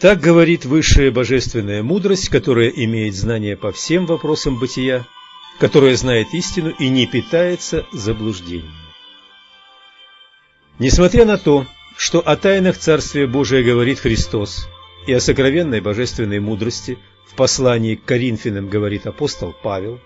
Так говорит высшая божественная мудрость, которая имеет знание по всем вопросам бытия, которая знает истину и не питается заблуждениями. Несмотря на то, что о тайнах Царствия Божия говорит Христос и о сокровенной божественной мудрости в послании к Коринфянам говорит апостол Павел,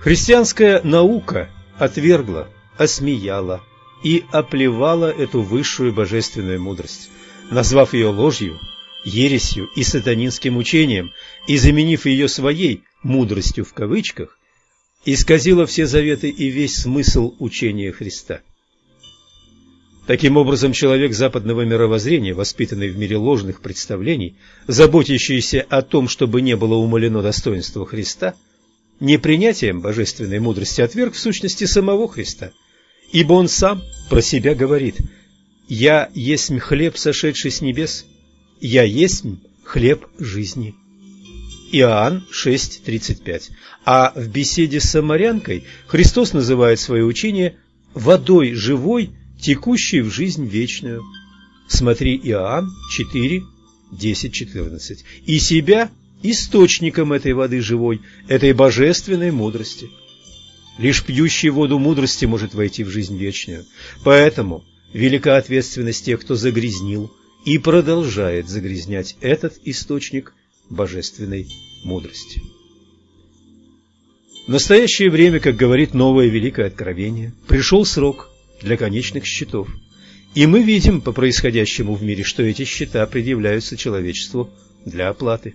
христианская наука отвергла, осмеяла и оплевала эту высшую божественную мудрость, назвав ее ложью, ересью и сатанинским учением и заменив ее своей «мудростью» в кавычках, исказила все заветы и весь смысл учения Христа. Таким образом, человек западного мировоззрения, воспитанный в мире ложных представлений, заботящийся о том, чтобы не было умалено достоинство Христа, непринятием божественной мудрости отверг в сущности самого Христа, ибо он сам про себя говорит «Я есть хлеб, сошедший с небес, я есть хлеб жизни». Иоанн 6.35. А в беседе с самарянкой Христос называет свое учение «водой живой, текущей в жизнь вечную. Смотри Иоанн 4, 10, 14. И себя источником этой воды живой, этой божественной мудрости. Лишь пьющий воду мудрости может войти в жизнь вечную. Поэтому велика ответственность тех, кто загрязнил и продолжает загрязнять этот источник божественной мудрости. В настоящее время, как говорит новое великое откровение, пришел срок – для конечных счетов. И мы видим по происходящему в мире, что эти счета предъявляются человечеству для оплаты.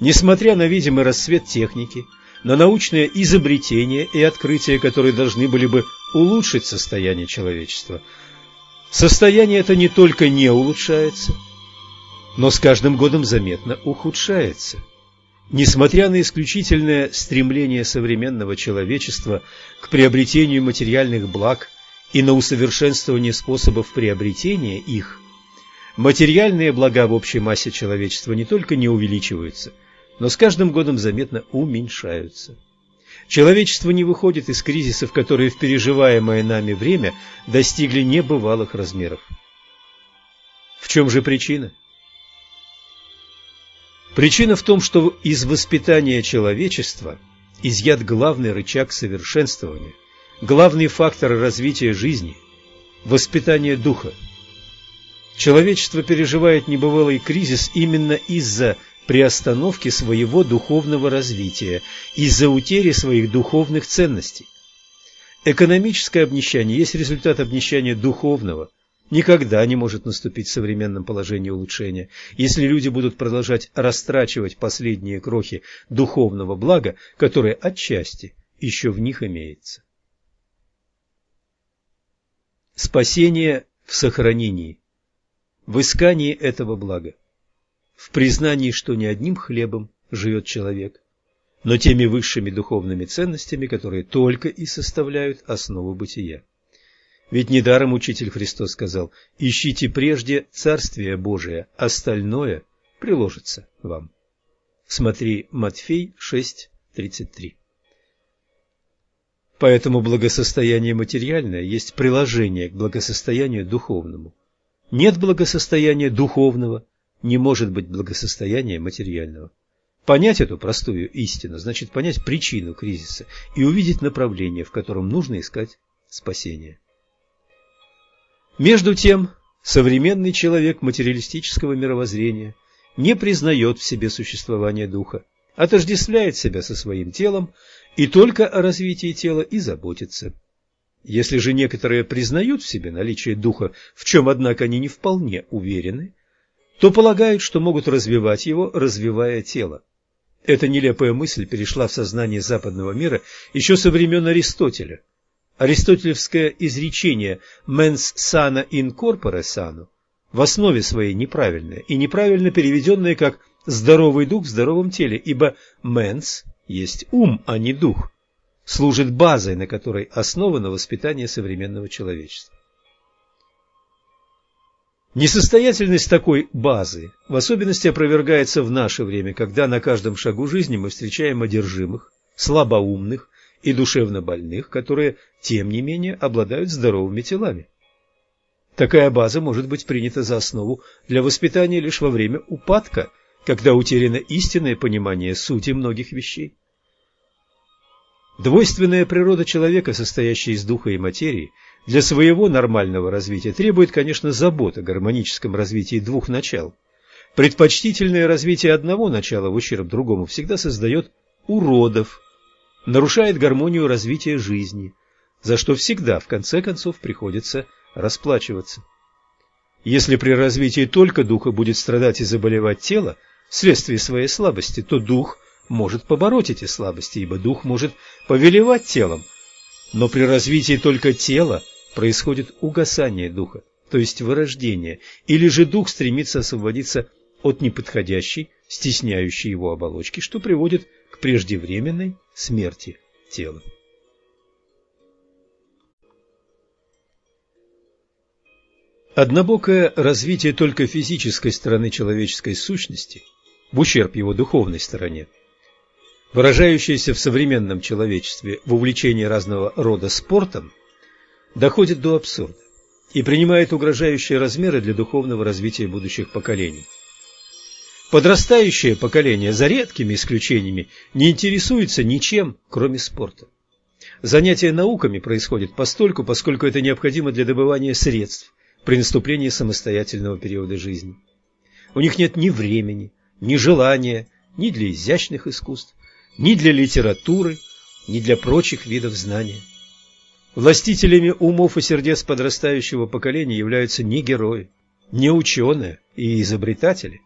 Несмотря на видимый расцвет техники, на научные изобретения и открытия, которые должны были бы улучшить состояние человечества, состояние это не только не улучшается, но с каждым годом заметно ухудшается. Несмотря на исключительное стремление современного человечества к приобретению материальных благ и на усовершенствование способов приобретения их, материальные блага в общей массе человечества не только не увеличиваются, но с каждым годом заметно уменьшаются. Человечество не выходит из кризисов, которые в переживаемое нами время достигли небывалых размеров. В чем же причина? Причина в том, что из воспитания человечества изъят главный рычаг совершенствования – главный фактор развития жизни – воспитание духа. Человечество переживает небывалый кризис именно из-за приостановки своего духовного развития, из-за утери своих духовных ценностей. Экономическое обнищание есть результат обнищания духовного. Никогда не может наступить в современном положении улучшения, если люди будут продолжать растрачивать последние крохи духовного блага, которое отчасти еще в них имеется. Спасение в сохранении, в искании этого блага, в признании, что не одним хлебом живет человек, но теми высшими духовными ценностями, которые только и составляют основу бытия. Ведь недаром Учитель Христос сказал «Ищите прежде Царствие Божие, остальное приложится вам». Смотри Матфей 6.33. Поэтому благосостояние материальное есть приложение к благосостоянию духовному. Нет благосостояния духовного, не может быть благосостояния материального. Понять эту простую истину значит понять причину кризиса и увидеть направление, в котором нужно искать спасение. Между тем, современный человек материалистического мировоззрения не признает в себе существование духа, отождествляет себя со своим телом и только о развитии тела и заботится. Если же некоторые признают в себе наличие духа, в чем, однако, они не вполне уверены, то полагают, что могут развивать его, развивая тело. Эта нелепая мысль перешла в сознание западного мира еще со времен Аристотеля. Аристотелевское изречение «mens sana in corpore sano» в основе своей неправильное и неправильно переведенное как «здоровый дух в здоровом теле», ибо «mens» есть ум, а не дух, служит базой, на которой основано воспитание современного человечества. Несостоятельность такой базы в особенности опровергается в наше время, когда на каждом шагу жизни мы встречаем одержимых, слабоумных и душевно больных, которые, тем не менее, обладают здоровыми телами. Такая база может быть принята за основу для воспитания лишь во время упадка, когда утеряно истинное понимание сути многих вещей. Двойственная природа человека, состоящая из духа и материи, для своего нормального развития требует, конечно, забот о гармоническом развитии двух начал. Предпочтительное развитие одного начала в ущерб другому всегда создает уродов, нарушает гармонию развития жизни, за что всегда, в конце концов, приходится расплачиваться. Если при развитии только духа будет страдать и заболевать тело вследствие своей слабости, то дух может побороть эти слабости, ибо дух может повелевать телом. Но при развитии только тела происходит угасание духа, то есть вырождение, или же дух стремится освободиться от неподходящей, стесняющей его оболочки, что приводит к преждевременной смерти тела. Однобокое развитие только физической стороны человеческой сущности в ущерб его духовной стороне выражающееся в современном человечестве в увлечении разного рода спортом, доходит до абсурда и принимает угрожающие размеры для духовного развития будущих поколений. Подрастающее поколение, за редкими исключениями, не интересуется ничем, кроме спорта. Занятие науками происходит постольку, поскольку это необходимо для добывания средств при наступлении самостоятельного периода жизни. У них нет ни времени, ни желания, ни для изящных искусств, ни для литературы, ни для прочих видов знания. Властителями умов и сердец подрастающего поколения являются не герои, не ученые и изобретатели,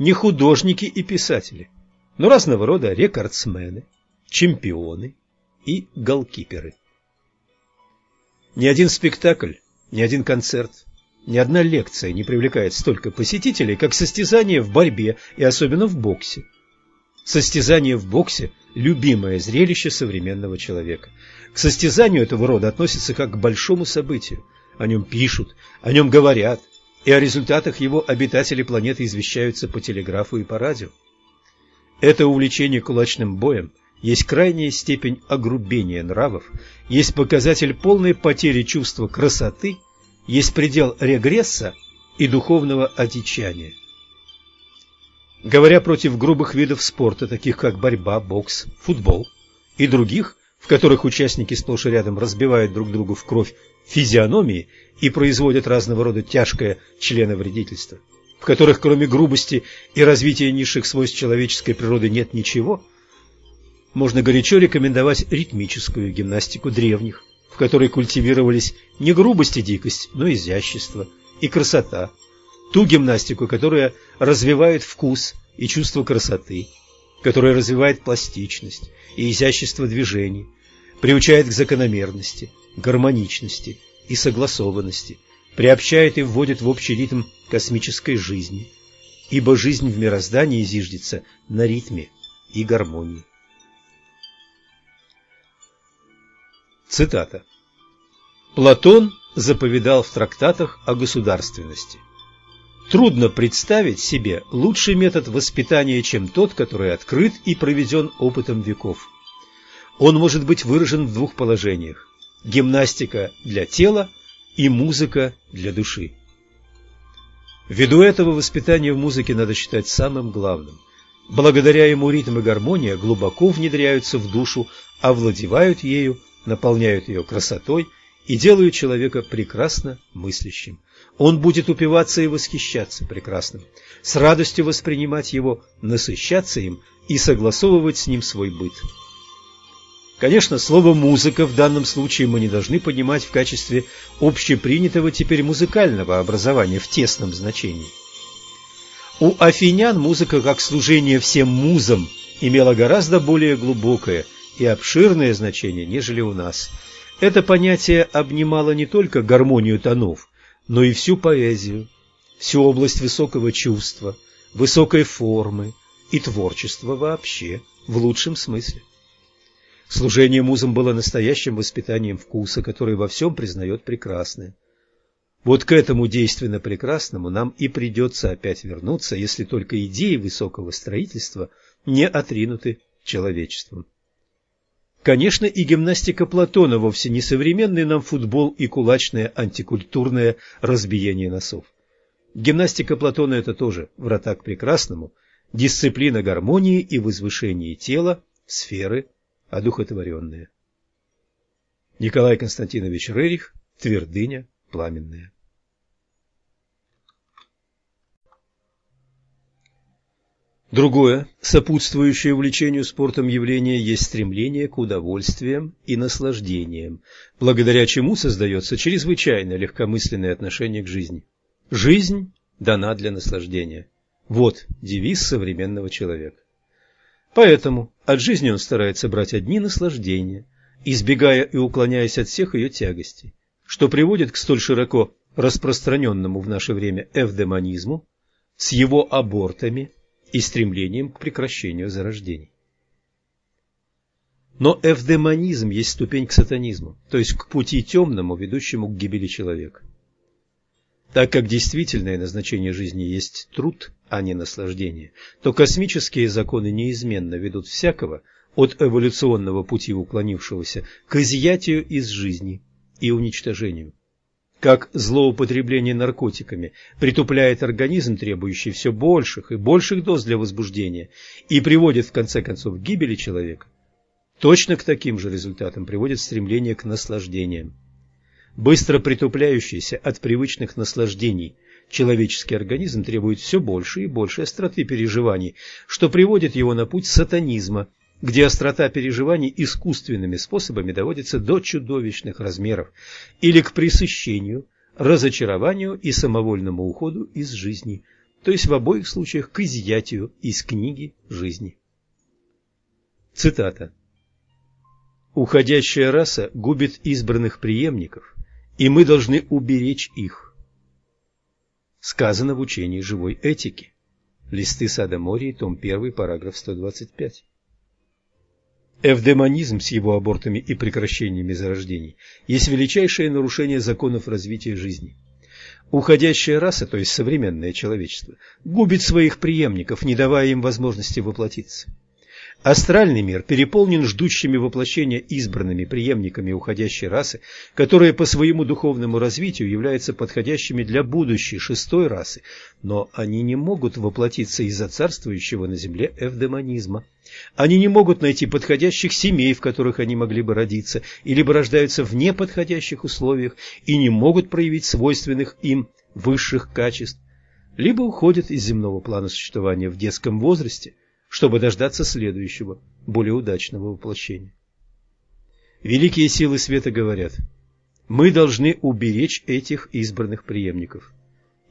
не художники и писатели, но разного рода рекордсмены, чемпионы и голкиперы. Ни один спектакль, ни один концерт, ни одна лекция не привлекает столько посетителей, как состязание в борьбе и особенно в боксе. Состязание в боксе – любимое зрелище современного человека. К состязанию этого рода относятся как к большому событию. О нем пишут, о нем говорят, и о результатах его обитатели планеты извещаются по телеграфу и по радио. Это увлечение кулачным боем есть крайняя степень огрубения нравов, есть показатель полной потери чувства красоты, есть предел регресса и духовного одичания. Говоря против грубых видов спорта, таких как борьба, бокс, футбол и других, в которых участники сплошь и рядом разбивают друг другу в кровь физиономии и производят разного рода тяжкое членовредительство, в которых кроме грубости и развития низших свойств человеческой природы нет ничего, можно горячо рекомендовать ритмическую гимнастику древних, в которой культивировались не грубость и дикость, но изящество и красота, ту гимнастику, которая развивает вкус и чувство красоты, которая развивает пластичность и изящество движений, приучает к закономерности, гармоничности и согласованности, приобщает и вводит в общий ритм космической жизни, ибо жизнь в мироздании зиждется на ритме и гармонии. Цитата. Платон заповедал в трактатах о государственности – Трудно представить себе лучший метод воспитания, чем тот, который открыт и проведен опытом веков. Он может быть выражен в двух положениях – гимнастика для тела и музыка для души. Ввиду этого воспитание в музыке надо считать самым главным. Благодаря ему ритм и гармония глубоко внедряются в душу, овладевают ею, наполняют ее красотой и делают человека прекрасно мыслящим. Он будет упиваться и восхищаться прекрасным, с радостью воспринимать его, насыщаться им и согласовывать с ним свой быт. Конечно, слово «музыка» в данном случае мы не должны понимать в качестве общепринятого теперь музыкального образования в тесном значении. У афинян музыка как служение всем музам имела гораздо более глубокое и обширное значение, нежели у нас. Это понятие обнимало не только гармонию тонов, но и всю поэзию, всю область высокого чувства, высокой формы и творчества вообще, в лучшем смысле. Служение музам было настоящим воспитанием вкуса, который во всем признает прекрасное. Вот к этому действенно прекрасному нам и придется опять вернуться, если только идеи высокого строительства не отринуты человечеством. Конечно, и гимнастика Платона вовсе не современный нам футбол и кулачное антикультурное разбиение носов. Гимнастика Платона – это тоже врата к прекрасному, дисциплина гармонии и возвышения тела, сферы одухотворенные. Николай Константинович Рерих, Твердыня пламенная. Другое, сопутствующее увлечению спортом явление, есть стремление к удовольствиям и наслаждениям, благодаря чему создается чрезвычайно легкомысленное отношение к жизни. Жизнь дана для наслаждения. Вот девиз современного человека. Поэтому от жизни он старается брать одни наслаждения, избегая и уклоняясь от всех ее тягостей, что приводит к столь широко распространенному в наше время эвдемонизму с его абортами и стремлением к прекращению зарождений. Но эвдемонизм есть ступень к сатанизму, то есть к пути темному, ведущему к гибели человека. Так как действительное назначение жизни есть труд, а не наслаждение, то космические законы неизменно ведут всякого от эволюционного пути уклонившегося к изъятию из жизни и уничтожению как злоупотребление наркотиками притупляет организм, требующий все больших и больших доз для возбуждения, и приводит в конце концов к гибели человека, точно к таким же результатам приводит стремление к наслаждениям. Быстро притупляющийся от привычных наслаждений человеческий организм требует все больше и больше остроты переживаний, что приводит его на путь сатанизма – где острота переживаний искусственными способами доводится до чудовищных размеров, или к пресыщению, разочарованию и самовольному уходу из жизни, то есть в обоих случаях к изъятию из книги жизни. Цитата. «Уходящая раса губит избранных преемников, и мы должны уберечь их». Сказано в учении живой этики. Листы Сада Мории, том 1, параграф 125. Эвдемонизм с его абортами и прекращениями зарождений есть величайшее нарушение законов развития жизни. Уходящая раса, то есть современное человечество, губит своих преемников, не давая им возможности воплотиться. Астральный мир переполнен ждущими воплощения избранными преемниками уходящей расы, которые по своему духовному развитию являются подходящими для будущей шестой расы, но они не могут воплотиться из-за царствующего на земле эвдемонизма. Они не могут найти подходящих семей, в которых они могли бы родиться, или бы рождаются в неподходящих условиях и не могут проявить свойственных им высших качеств, либо уходят из земного плана существования в детском возрасте – чтобы дождаться следующего, более удачного воплощения. Великие силы света говорят, мы должны уберечь этих избранных преемников,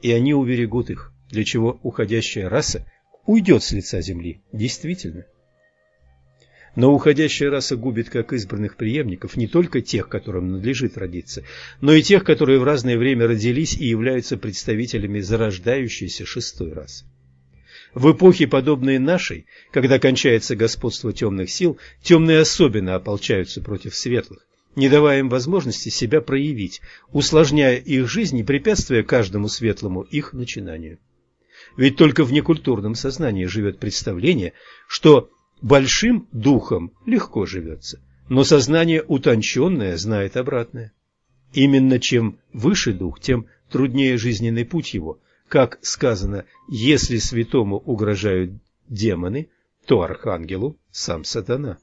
и они уберегут их, для чего уходящая раса уйдет с лица земли, действительно. Но уходящая раса губит как избранных преемников не только тех, которым надлежит родиться, но и тех, которые в разное время родились и являются представителями зарождающейся шестой расы. В эпохе, подобной нашей, когда кончается господство темных сил, темные особенно ополчаются против светлых, не давая им возможности себя проявить, усложняя их жизнь и препятствуя каждому светлому их начинанию. Ведь только в некультурном сознании живет представление, что большим духом легко живется, но сознание утонченное знает обратное. Именно чем выше дух, тем труднее жизненный путь его, как сказано, если святому угрожают демоны, то архангелу сам сатана.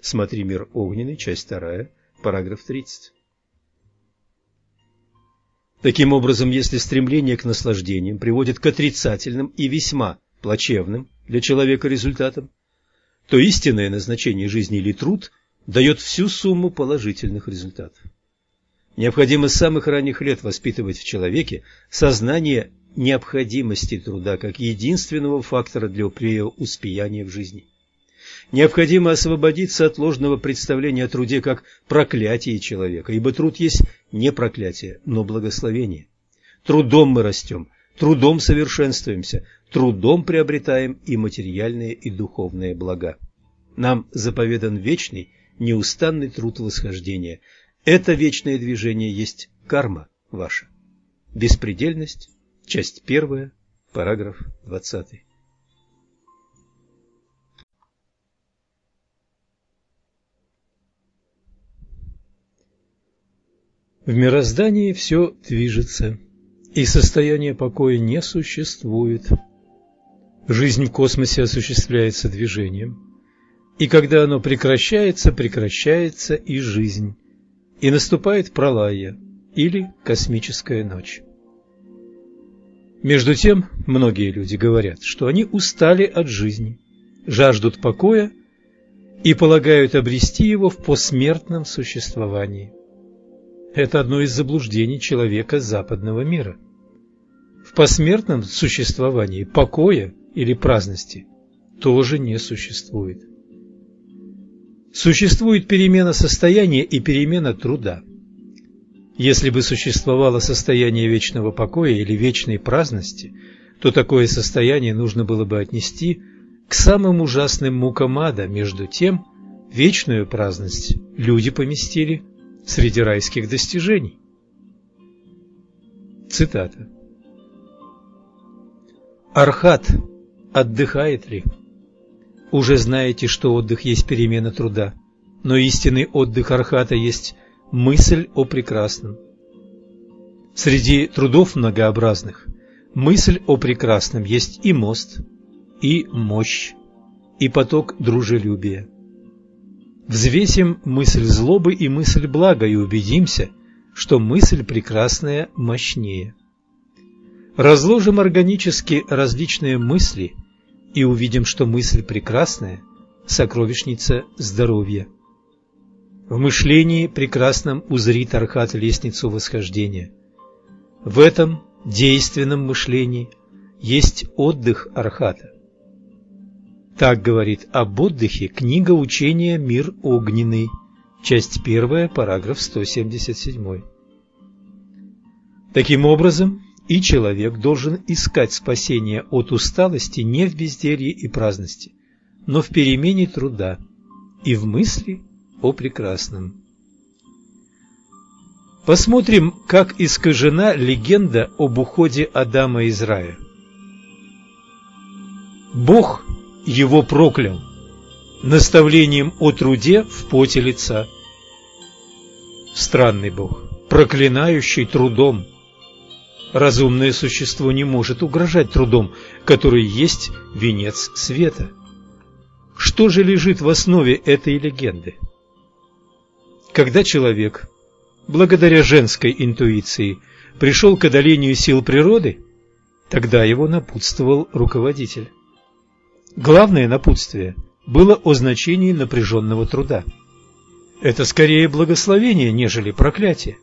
Смотри «Мир огненный», часть 2, параграф 30. Таким образом, если стремление к наслаждениям приводит к отрицательным и весьма плачевным для человека результатам, то истинное назначение жизни или труд дает всю сумму положительных результатов. Необходимо с самых ранних лет воспитывать в человеке сознание необходимости труда как единственного фактора для преуспеяния в жизни. Необходимо освободиться от ложного представления о труде как проклятии человека, ибо труд есть не проклятие, но благословение. Трудом мы растем, трудом совершенствуемся, трудом приобретаем и материальные, и духовные блага. Нам заповедан вечный, неустанный труд восхождения. Это вечное движение есть карма ваша. Беспредельность Часть первая, параграф двадцатый. В мироздании все движется, и состояние покоя не существует. Жизнь в космосе осуществляется движением, и когда оно прекращается, прекращается и жизнь, и наступает пролая или космическая ночь. Между тем, многие люди говорят, что они устали от жизни, жаждут покоя и полагают обрести его в посмертном существовании. Это одно из заблуждений человека западного мира. В посмертном существовании покоя или праздности тоже не существует. Существует перемена состояния и перемена труда. Если бы существовало состояние вечного покоя или вечной праздности, то такое состояние нужно было бы отнести к самым ужасным мукам ада. Между тем, вечную праздность люди поместили среди райских достижений. Цитата. Архат отдыхает ли? Уже знаете, что отдых есть перемена труда, но истинный отдых Архата есть мысль о прекрасном. Среди трудов многообразных мысль о прекрасном есть и мост, и мощь, и поток дружелюбия. Взвесим мысль злобы и мысль блага и убедимся, что мысль прекрасная мощнее. Разложим органически различные мысли и увидим, что мысль прекрасная – сокровищница здоровья. В мышлении прекрасном узрит Архат лестницу восхождения. В этом действенном мышлении есть отдых Архата. Так говорит об отдыхе книга учения «Мир огненный», часть 1, параграф 177. Таким образом, и человек должен искать спасение от усталости не в безделье и праздности, но в перемене труда и в мысли о прекрасном. Посмотрим, как искажена легенда об уходе Адама из рая. Бог его проклял наставлением о труде в поте лица. Странный Бог, проклинающий трудом. Разумное существо не может угрожать трудом, который есть венец света. Что же лежит в основе этой легенды? Когда человек, благодаря женской интуиции, пришел к одолению сил природы, тогда его напутствовал руководитель. Главное напутствие было о значении напряженного труда. Это скорее благословение, нежели проклятие.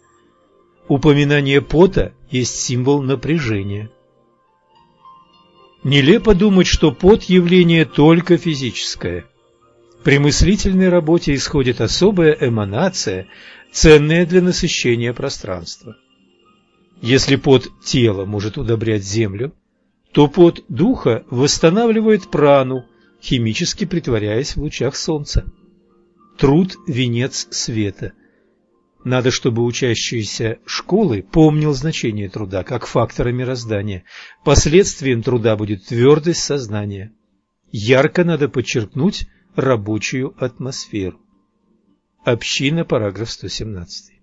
Упоминание пота есть символ напряжения. Нелепо думать, что пот – явление только физическое. При мыслительной работе исходит особая эманация, ценная для насыщения пространства. Если пот тела может удобрять землю, то пот духа восстанавливает прану, химически притворяясь в лучах солнца. Труд – венец света. Надо, чтобы учащийся школы помнил значение труда как фактора мироздания. Последствием труда будет твердость сознания. Ярко надо подчеркнуть рабочую атмосферу. Община, параграф 117.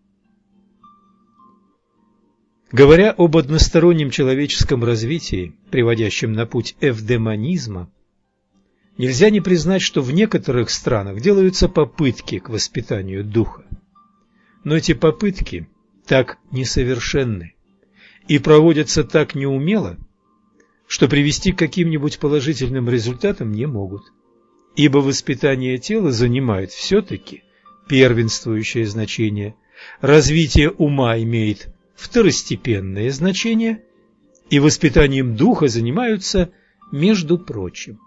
Говоря об одностороннем человеческом развитии, приводящем на путь эвдемонизма, нельзя не признать, что в некоторых странах делаются попытки к воспитанию духа. Но эти попытки так несовершенны и проводятся так неумело, что привести к каким-нибудь положительным результатам не могут ибо воспитание тела занимает все-таки первенствующее значение, развитие ума имеет второстепенное значение, и воспитанием духа занимаются между прочим.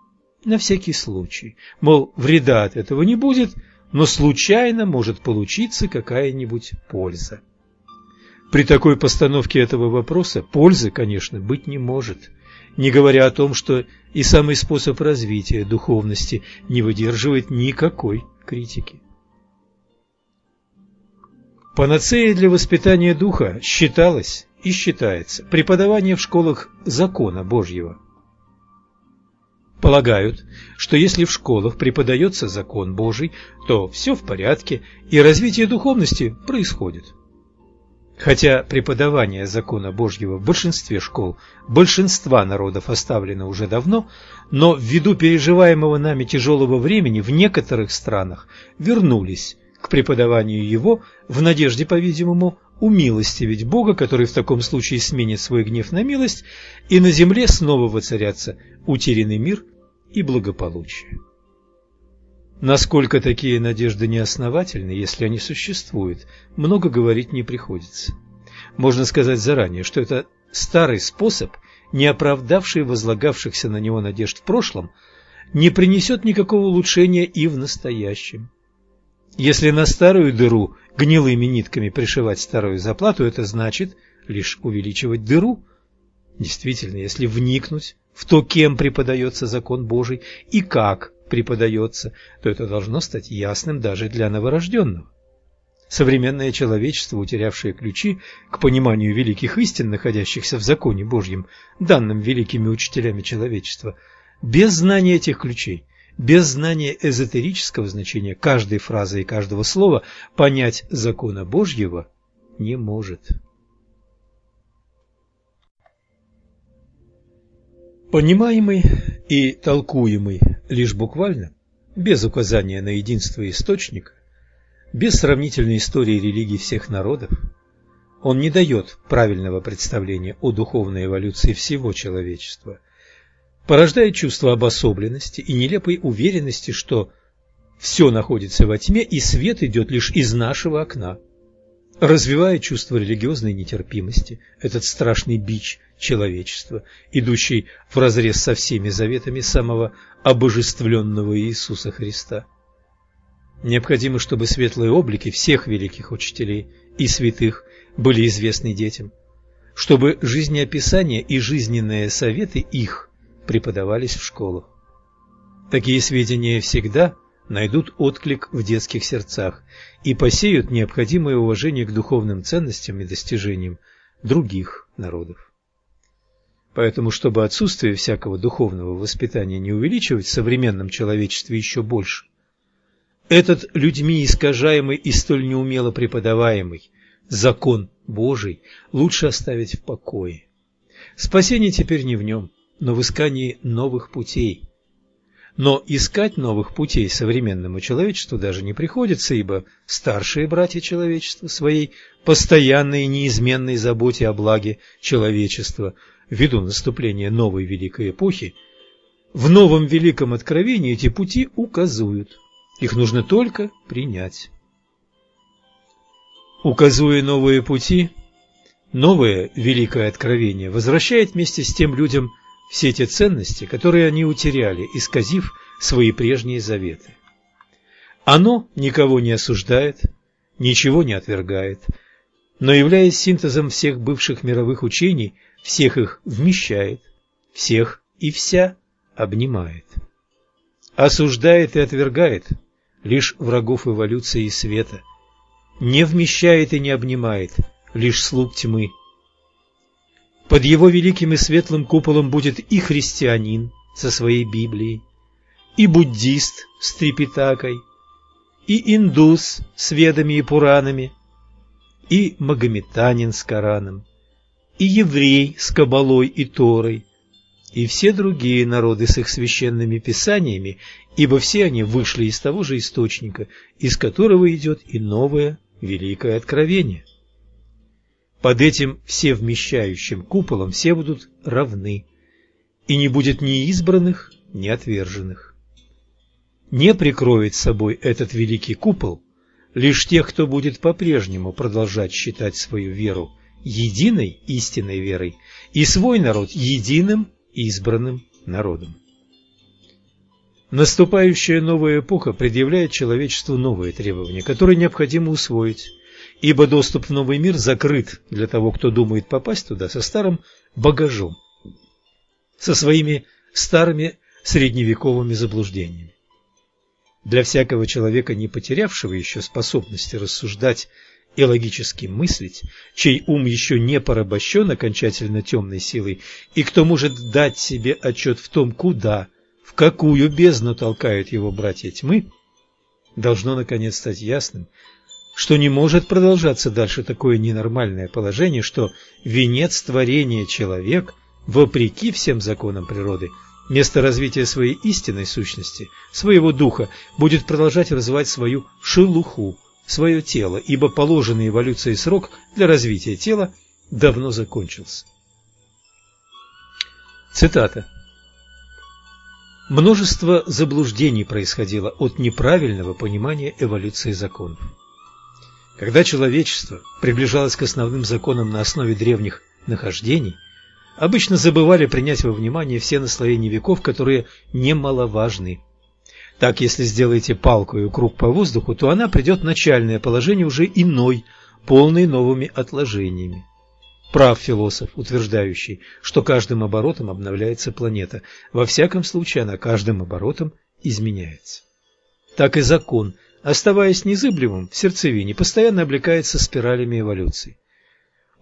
На всякий случай, мол, вреда от этого не будет, но случайно может получиться какая-нибудь польза. При такой постановке этого вопроса пользы, конечно, быть не может – не говоря о том, что и самый способ развития духовности не выдерживает никакой критики. Панацеей для воспитания духа считалось и считается преподавание в школах закона Божьего. Полагают, что если в школах преподается закон Божий, то все в порядке и развитие духовности происходит. Хотя преподавание закона Божьего в большинстве школ большинства народов оставлено уже давно, но ввиду переживаемого нами тяжелого времени в некоторых странах вернулись к преподаванию его в надежде, по-видимому, умилостивить Бога, который в таком случае сменит свой гнев на милость, и на земле снова воцарятся утерянный мир и благополучие. Насколько такие надежды неосновательны, если они существуют, много говорить не приходится. Можно сказать заранее, что это старый способ, не оправдавший возлагавшихся на него надежд в прошлом, не принесет никакого улучшения и в настоящем. Если на старую дыру гнилыми нитками пришивать старую заплату, это значит лишь увеличивать дыру. Действительно, если вникнуть в то, кем преподается закон Божий и как преподается, то это должно стать ясным даже для новорожденного. Современное человечество, утерявшее ключи к пониманию великих истин, находящихся в законе Божьем, данным великими учителями человечества, без знания этих ключей, без знания эзотерического значения каждой фразы и каждого слова понять закона Божьего не может. Понимаемый и толкуемый лишь буквально, без указания на единство источника, без сравнительной истории религий всех народов, он не дает правильного представления о духовной эволюции всего человечества, порождает чувство обособленности и нелепой уверенности, что все находится во тьме и свет идет лишь из нашего окна – развивая чувство религиозной нетерпимости, этот страшный бич человечества, идущий вразрез со всеми заветами самого обожествленного Иисуса Христа. Необходимо, чтобы светлые облики всех великих учителей и святых были известны детям, чтобы жизнеописания и жизненные советы их преподавались в школах. Такие сведения всегда найдут отклик в детских сердцах и посеют необходимое уважение к духовным ценностям и достижениям других народов. Поэтому, чтобы отсутствие всякого духовного воспитания не увеличивать в современном человечестве еще больше, этот людьми искажаемый и столь неумело преподаваемый закон Божий лучше оставить в покое. Спасение теперь не в нем, но в искании новых путей – но искать новых путей современному человечеству даже не приходится, ибо старшие братья человечества своей постоянной и неизменной заботе о благе человечества ввиду наступления новой великой эпохи, в новом великом откровении эти пути указывают. Их нужно только принять. Указуя новые пути, новое великое откровение возвращает вместе с тем людям – все те ценности, которые они утеряли, исказив свои прежние заветы. Оно никого не осуждает, ничего не отвергает, но, являясь синтезом всех бывших мировых учений, всех их вмещает, всех и вся обнимает. Осуждает и отвергает лишь врагов эволюции и света, не вмещает и не обнимает лишь слуг тьмы под его великим и светлым куполом будет и христианин со своей Библией, и буддист с трипитакой, и индус с ведами и пуранами, и магометанин с Кораном, и еврей с Кабалой и Торой, и все другие народы с их священными писаниями, ибо все они вышли из того же источника, из которого идет и новое великое откровение. Под этим всевмещающим куполом все будут равны, и не будет ни избранных, ни отверженных. Не прикроет собой этот великий купол лишь тех, кто будет по-прежнему продолжать считать свою веру единой истинной верой и свой народ единым избранным народом. Наступающая новая эпоха предъявляет человечеству новые требования, которые необходимо усвоить, ибо доступ в новый мир закрыт для того, кто думает попасть туда со старым багажом, со своими старыми средневековыми заблуждениями. Для всякого человека, не потерявшего еще способности рассуждать и логически мыслить, чей ум еще не порабощен окончательно темной силой, и кто может дать себе отчет в том, куда, в какую бездну толкают его братья тьмы, должно наконец стать ясным, что не может продолжаться дальше такое ненормальное положение, что венец творения человек, вопреки всем законам природы, вместо развития своей истинной сущности, своего духа, будет продолжать развивать свою шелуху, свое тело, ибо положенный эволюцией срок для развития тела давно закончился. Цитата. Множество заблуждений происходило от неправильного понимания эволюции законов. Когда человечество приближалось к основным законам на основе древних нахождений, обычно забывали принять во внимание все наслоения веков, которые немаловажны. Так, если сделаете палку и круг по воздуху, то она придет в начальное положение уже иной, полной новыми отложениями. Прав философ, утверждающий, что каждым оборотом обновляется планета. Во всяком случае, она каждым оборотом изменяется. Так и закон оставаясь незыблемым в сердцевине, постоянно облекается спиралями эволюции.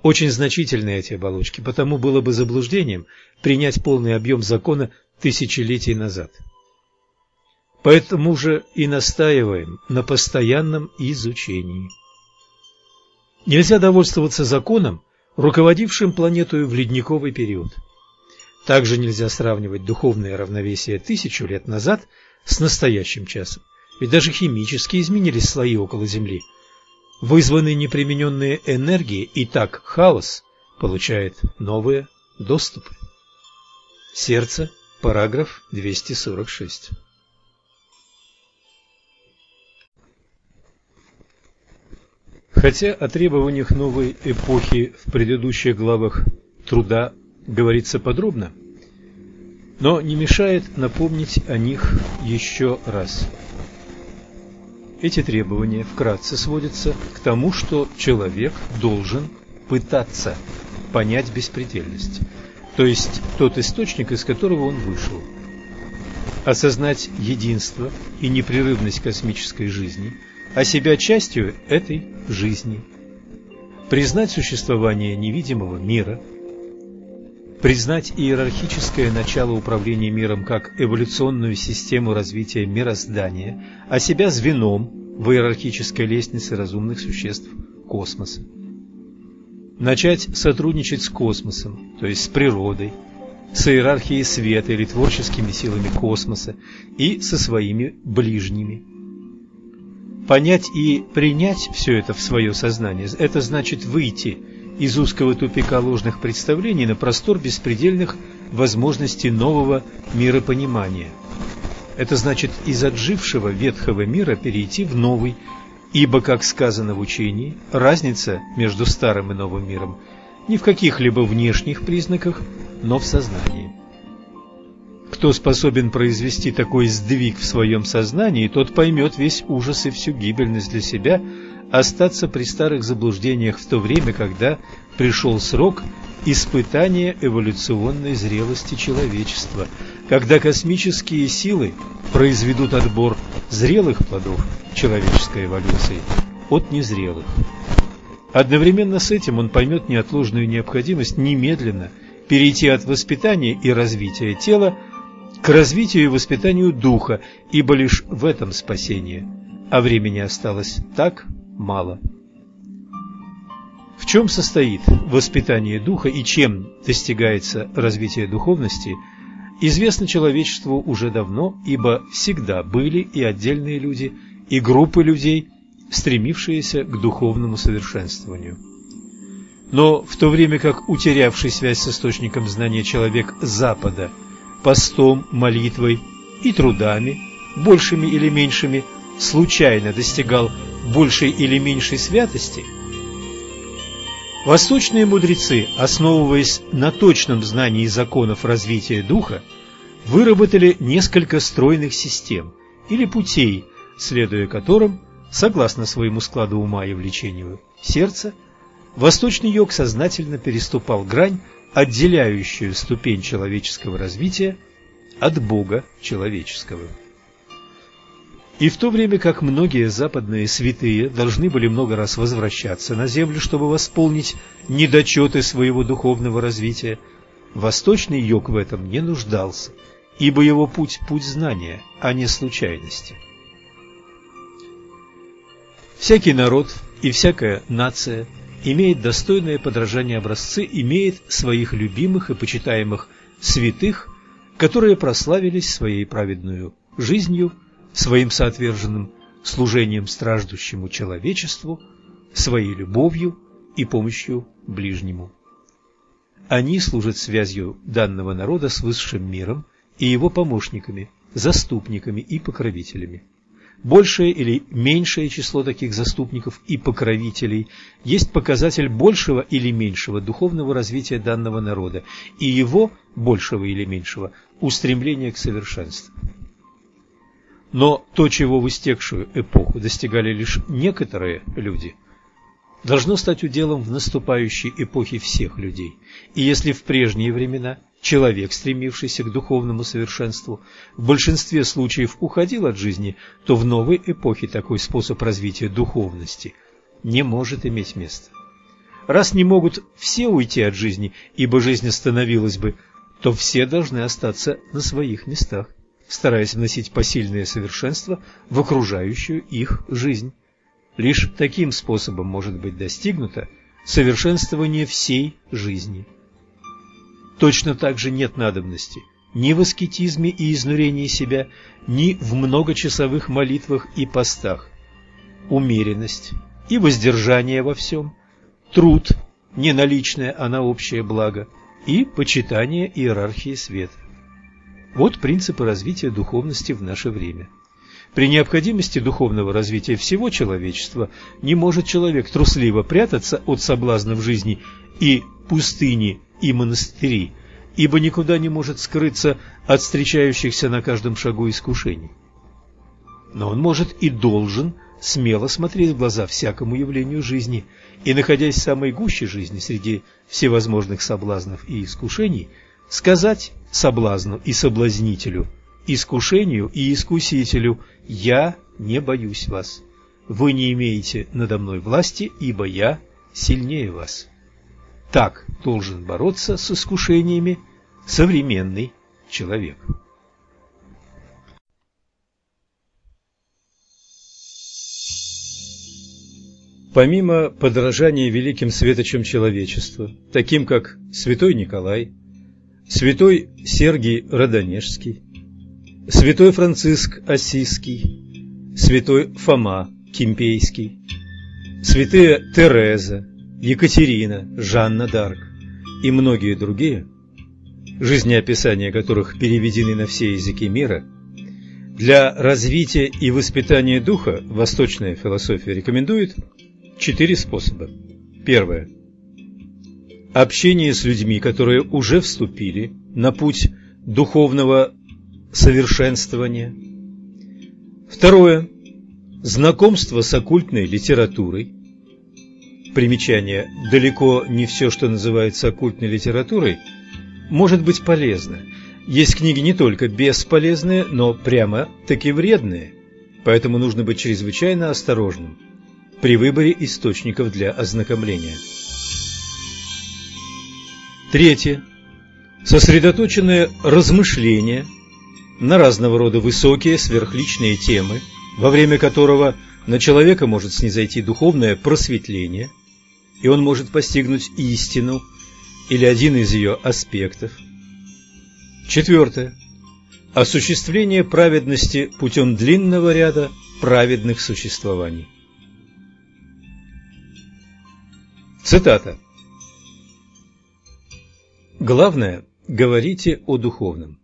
Очень значительны эти оболочки, потому было бы заблуждением принять полный объем закона тысячелетий назад. Поэтому же и настаиваем на постоянном изучении. Нельзя довольствоваться законом, руководившим планетою в ледниковый период. Также нельзя сравнивать духовное равновесие тысячу лет назад с настоящим часом. Ведь даже химически изменились слои около Земли. Вызванные непримененные энергии и так хаос получает новые доступы. Сердце, параграф 246. Хотя о требованиях новой эпохи в предыдущих главах труда говорится подробно, но не мешает напомнить о них еще раз. Эти требования вкратце сводятся к тому, что человек должен пытаться понять беспредельность, то есть тот источник, из которого он вышел. Осознать единство и непрерывность космической жизни, а себя частью этой жизни. Признать существование невидимого мира, признать иерархическое начало управления миром как эволюционную систему развития мироздания, а себя звеном в иерархической лестнице разумных существ космоса. Начать сотрудничать с космосом, то есть с природой, с иерархией света или творческими силами космоса и со своими ближними. Понять и принять все это в свое сознание – это значит выйти из узкого тупика ложных представлений на простор беспредельных возможностей нового миропонимания. Это значит из отжившего ветхого мира перейти в новый, ибо, как сказано в учении, разница между старым и новым миром не в каких-либо внешних признаках, но в сознании. Кто способен произвести такой сдвиг в своем сознании, тот поймет весь ужас и всю гибельность для себя – остаться при старых заблуждениях в то время, когда пришел срок испытания эволюционной зрелости человечества, когда космические силы произведут отбор зрелых плодов человеческой эволюции от незрелых. Одновременно с этим он поймет неотложную необходимость немедленно перейти от воспитания и развития тела к развитию и воспитанию духа, ибо лишь в этом спасение, а времени осталось так мало. В чем состоит воспитание духа и чем достигается развитие духовности, известно человечеству уже давно, ибо всегда были и отдельные люди, и группы людей, стремившиеся к духовному совершенствованию. Но в то время как утерявший связь с источником знания человек Запада постом, молитвой и трудами, большими или меньшими, случайно достигал большей или меньшей святости, восточные мудрецы, основываясь на точном знании законов развития духа, выработали несколько стройных систем или путей, следуя которым, согласно своему складу ума и влечению сердца, восточный йог сознательно переступал грань, отделяющую ступень человеческого развития от Бога человеческого. И в то время как многие западные святые должны были много раз возвращаться на землю, чтобы восполнить недочеты своего духовного развития, восточный йог в этом не нуждался, ибо его путь – путь знания, а не случайности. Всякий народ и всякая нация имеет достойное подражание образцы, имеет своих любимых и почитаемых святых, которые прославились своей праведную жизнью, своим соотверженным служением страждущему человечеству, своей любовью и помощью ближнему. Они служат связью данного народа с высшим миром и его помощниками, заступниками и покровителями. Большее или меньшее число таких заступников и покровителей есть показатель большего или меньшего духовного развития данного народа и его большего или меньшего устремления к совершенству. Но то, чего в истекшую эпоху достигали лишь некоторые люди, должно стать уделом в наступающей эпохе всех людей. И если в прежние времена человек, стремившийся к духовному совершенству, в большинстве случаев уходил от жизни, то в новой эпохе такой способ развития духовности не может иметь места. Раз не могут все уйти от жизни, ибо жизнь остановилась бы, то все должны остаться на своих местах стараясь вносить посильное совершенство в окружающую их жизнь. Лишь таким способом может быть достигнуто совершенствование всей жизни. Точно так же нет надобности ни в аскетизме и изнурении себя, ни в многочасовых молитвах и постах. Умеренность и воздержание во всем, труд, не на личное, а на общее благо, и почитание иерархии света. Вот принципы развития духовности в наше время. При необходимости духовного развития всего человечества не может человек трусливо прятаться от соблазнов жизни и пустыни, и монастырей, ибо никуда не может скрыться от встречающихся на каждом шагу искушений. Но он может и должен смело смотреть в глаза всякому явлению жизни и, находясь в самой гуще жизни среди всевозможных соблазнов и искушений, сказать соблазну и соблазнителю, искушению и искусителю «Я не боюсь вас, вы не имеете надо мной власти, ибо я сильнее вас». Так должен бороться с искушениями современный человек. Помимо подражания великим светочам человечества, таким как святой Николай, святой Сергий Родонежский, святой Франциск Осиский, святой Фома Кимпейский, святые Тереза, Екатерина, Жанна Дарк и многие другие, жизнеописания которых переведены на все языки мира, для развития и воспитания духа восточная философия рекомендует четыре способа. Первое – общение с людьми, которые уже вступили на путь духовного совершенствования. Второе. Знакомство с оккультной литературой. Примечание. Далеко не все, что называется оккультной литературой, может быть полезно. Есть книги не только бесполезные, но прямо-таки вредные. Поэтому нужно быть чрезвычайно осторожным при выборе источников для ознакомления. Третье. Сосредоточенное размышление на разного рода высокие сверхличные темы, во время которого на человека может снизойти духовное просветление, и он может постигнуть истину или один из ее аспектов. Четвертое. Осуществление праведности путем длинного ряда праведных существований. Цитата. Главное, говорите о духовном.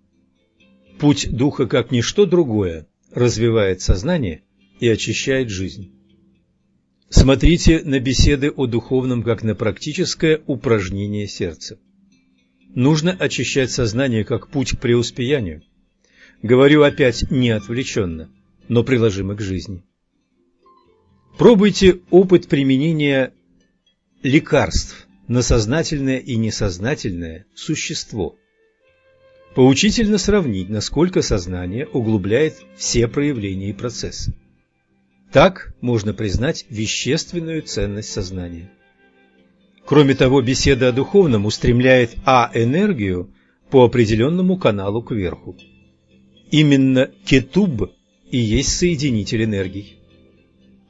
Путь духа, как ничто другое, развивает сознание и очищает жизнь. Смотрите на беседы о духовном, как на практическое упражнение сердца. Нужно очищать сознание как путь к преуспеянию. Говорю опять не отвлеченно, но приложимо к жизни. Пробуйте опыт применения лекарств на сознательное и несознательное существо. Поучительно сравнить, насколько сознание углубляет все проявления и процессы. Так можно признать вещественную ценность сознания. Кроме того, беседа о духовном устремляет А-энергию по определенному каналу кверху. Именно кетуб и есть соединитель энергий.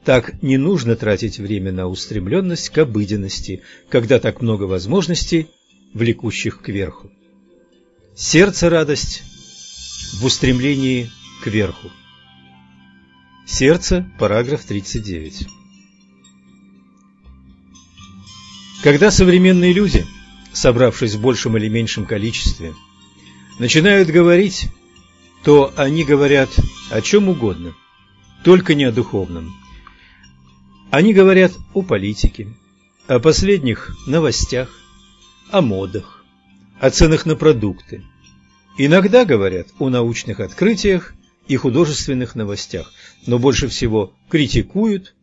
Так не нужно тратить время на устремленность к обыденности, когда так много возможностей, влекущих кверху. Сердце радость в устремлении кверху. Сердце, параграф 39. Когда современные люди, собравшись в большем или меньшем количестве, начинают говорить, то они говорят о чем угодно, только не о духовном. Они говорят о политике, о последних новостях, о модах, о ценах на продукты. Иногда говорят о научных открытиях и художественных новостях, но больше всего критикуют,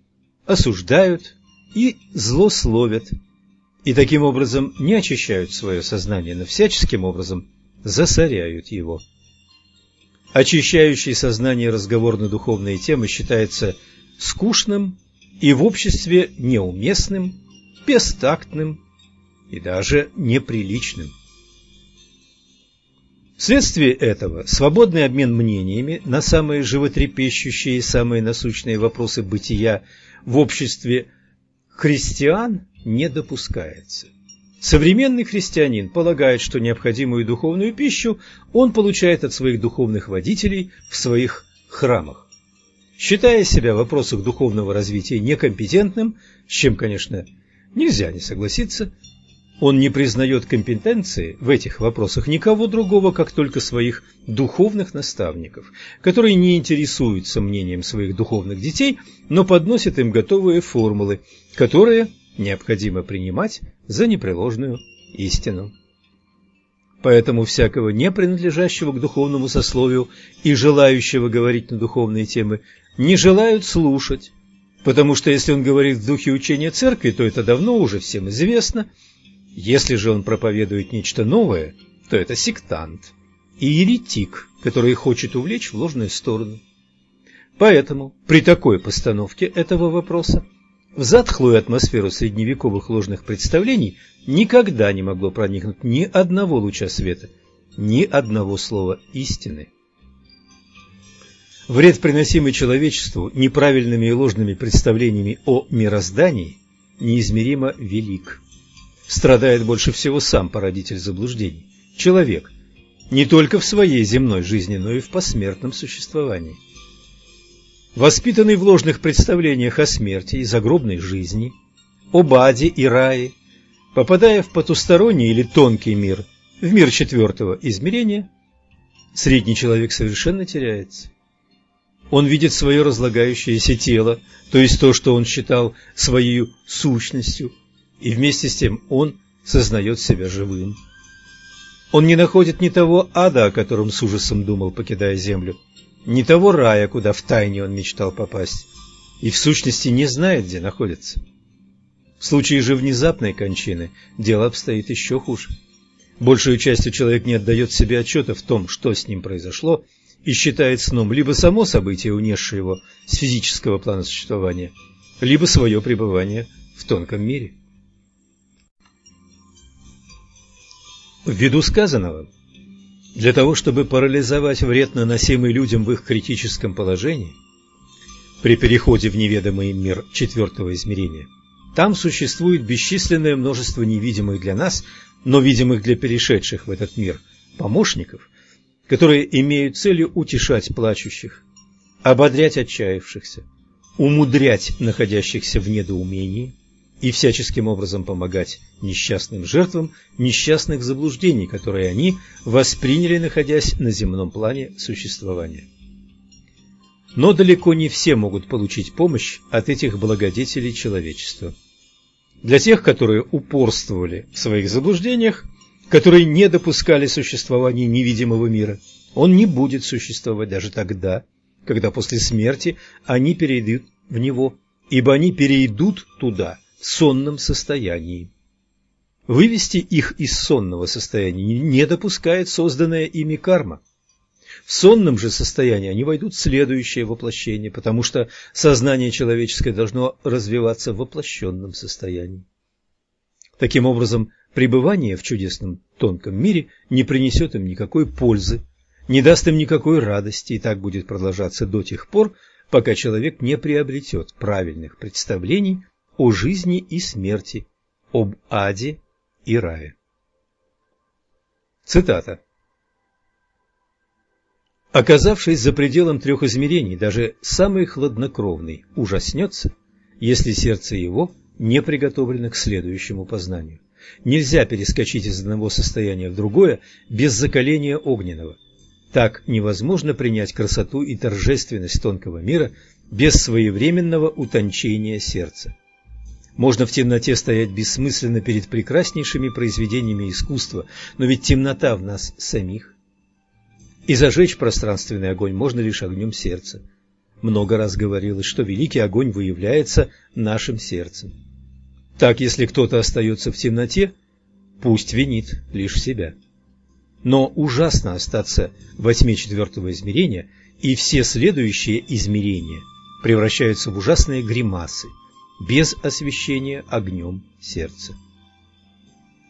осуждают и злословят, и таким образом не очищают свое сознание, но всяческим образом засоряют его. Очищающий сознание разговор на духовные темы считается скучным и в обществе неуместным, бестактным и даже неприличным. Вследствие этого свободный обмен мнениями на самые животрепещущие и самые насущные вопросы бытия в обществе христиан не допускается. Современный христианин полагает, что необходимую духовную пищу он получает от своих духовных водителей в своих храмах. Считая себя в вопросах духовного развития некомпетентным, с чем, конечно, нельзя не согласиться, он не признает компетенции в этих вопросах никого другого, как только своих духовных наставников, которые не интересуются мнением своих духовных детей, но подносят им готовые формулы, которые необходимо принимать за непреложную истину. Поэтому всякого не принадлежащего к духовному сословию и желающего говорить на духовные темы не желают слушать, потому что если он говорит в духе учения церкви, то это давно уже всем известно – если же он проповедует нечто новое, то это сектант и еретик, который хочет увлечь в ложную сторону. Поэтому при такой постановке этого вопроса в затхлую атмосферу средневековых ложных представлений никогда не могло проникнуть ни одного луча света, ни одного слова истины. Вред, приносимый человечеству неправильными и ложными представлениями о мироздании, неизмеримо велик страдает больше всего сам породитель заблуждений – человек, не только в своей земной жизни, но и в посмертном существовании. Воспитанный в ложных представлениях о смерти и загробной жизни, об аде и рае, попадая в потусторонний или тонкий мир, в мир четвертого измерения, средний человек совершенно теряется. Он видит свое разлагающееся тело, то есть то, что он считал своей сущностью – и вместе с тем он сознает себя живым. Он не находит ни того ада, о котором с ужасом думал, покидая землю, ни того рая, куда втайне он мечтал попасть, и в сущности не знает, где находится. В случае же внезапной кончины дело обстоит еще хуже. Большую частью человек не отдает себе отчета в том, что с ним произошло, и считает сном либо само событие, унесшее его с физического плана существования, либо свое пребывание в тонком мире. Ввиду сказанного, для того, чтобы парализовать вред, наносимый людям в их критическом положении, при переходе в неведомый мир четвертого измерения, там существует бесчисленное множество невидимых для нас, но видимых для перешедших в этот мир помощников, которые имеют целью утешать плачущих, ободрять отчаявшихся, умудрять находящихся в недоумении, и всяческим образом помогать несчастным жертвам несчастных заблуждений, которые они восприняли, находясь на земном плане существования. Но далеко не все могут получить помощь от этих благодетелей человечества. Для тех, которые упорствовали в своих заблуждениях, которые не допускали существования невидимого мира, он не будет существовать даже тогда, когда после смерти они перейдут в него, ибо они перейдут туда – сонном состоянии. Вывести их из сонного состояния не допускает созданная ими карма. В сонном же состоянии они войдут в следующее воплощение, потому что сознание человеческое должно развиваться в воплощенном состоянии. Таким образом, пребывание в чудесном тонком мире не принесет им никакой пользы, не даст им никакой радости, и так будет продолжаться до тех пор, пока человек не приобретет правильных представлений о жизни и смерти, об аде и рае. Цитата. Оказавшись за пределом трех измерений, даже самый хладнокровный ужаснется, если сердце его не приготовлено к следующему познанию. Нельзя перескочить из одного состояния в другое без закаления огненного. Так невозможно принять красоту и торжественность тонкого мира без своевременного утончения сердца. Можно в темноте стоять бессмысленно перед прекраснейшими произведениями искусства, но ведь темнота в нас самих. И зажечь пространственный огонь можно лишь огнем сердца. Много раз говорилось, что великий огонь выявляется нашим сердцем. Так, если кто-то остается в темноте, пусть винит лишь себя. Но ужасно остаться во тьме четвертого измерения, и все следующие измерения превращаются в ужасные гримасы – без освещения огнем сердца.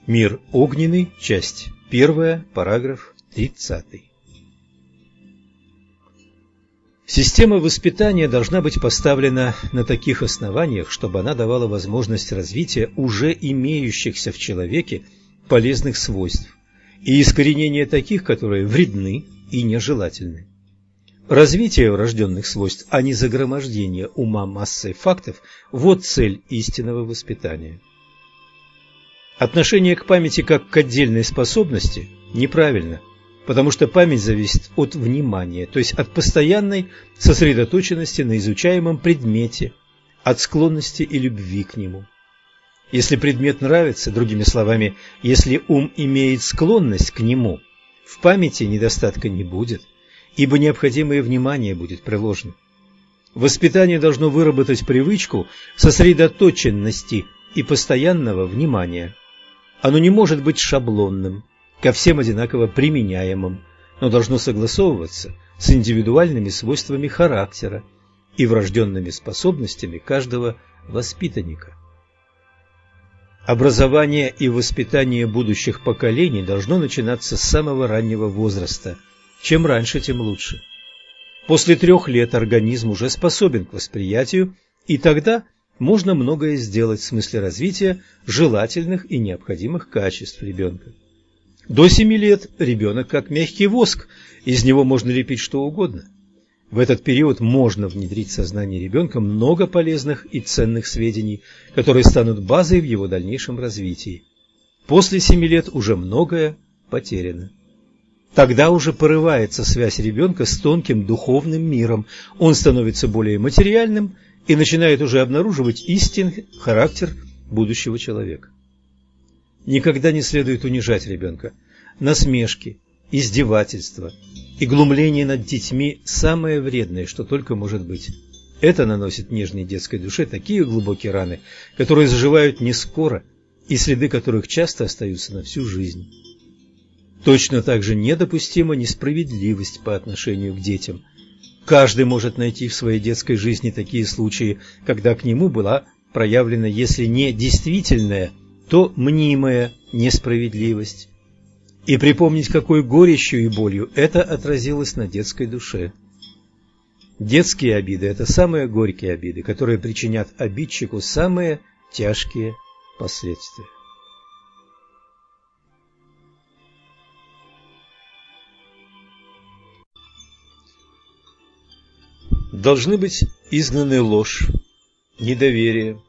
Мир огненный, часть 1, параграф 30. Система воспитания должна быть поставлена на таких основаниях, чтобы она давала возможность развития уже имеющихся в человеке полезных свойств и искоренения таких, которые вредны и нежелательны. Развитие врожденных свойств, а не загромождение ума массой фактов – вот цель истинного воспитания. Отношение к памяти как к отдельной способности неправильно, потому что память зависит от внимания, то есть от постоянной сосредоточенности на изучаемом предмете, от склонности и любви к нему. Если предмет нравится, другими словами, если ум имеет склонность к нему, в памяти недостатка не будет – ибо необходимое внимание будет приложено. Воспитание должно выработать привычку сосредоточенности и постоянного внимания. Оно не может быть шаблонным, ко всем одинаково применяемым, но должно согласовываться с индивидуальными свойствами характера и врожденными способностями каждого воспитанника. Образование и воспитание будущих поколений должно начинаться с самого раннего возраста – чем раньше, тем лучше. После трех лет организм уже способен к восприятию, и тогда можно многое сделать в смысле развития желательных и необходимых качеств ребенка. До семи лет ребенок как мягкий воск, из него можно лепить что угодно. В этот период можно внедрить в сознание ребенка много полезных и ценных сведений, которые станут базой в его дальнейшем развитии. После семи лет уже многое потеряно. Тогда уже порывается связь ребенка с тонким духовным миром. Он становится более материальным и начинает уже обнаруживать истинный характер будущего человека. Никогда не следует унижать ребенка. Насмешки, издевательства и глумление над детьми – самое вредное, что только может быть. Это наносит нежной детской душе такие глубокие раны, которые заживают не скоро и следы которых часто остаются на всю жизнь. Точно так же недопустима несправедливость по отношению к детям. Каждый может найти в своей детской жизни такие случаи, когда к нему была проявлена, если не действительная, то мнимая несправедливость. И припомнить, какой горечью и болью это отразилось на детской душе. Детские обиды – это самые горькие обиды, которые причинят обидчику самые тяжкие последствия. должны быть изгнаны ложь, недоверие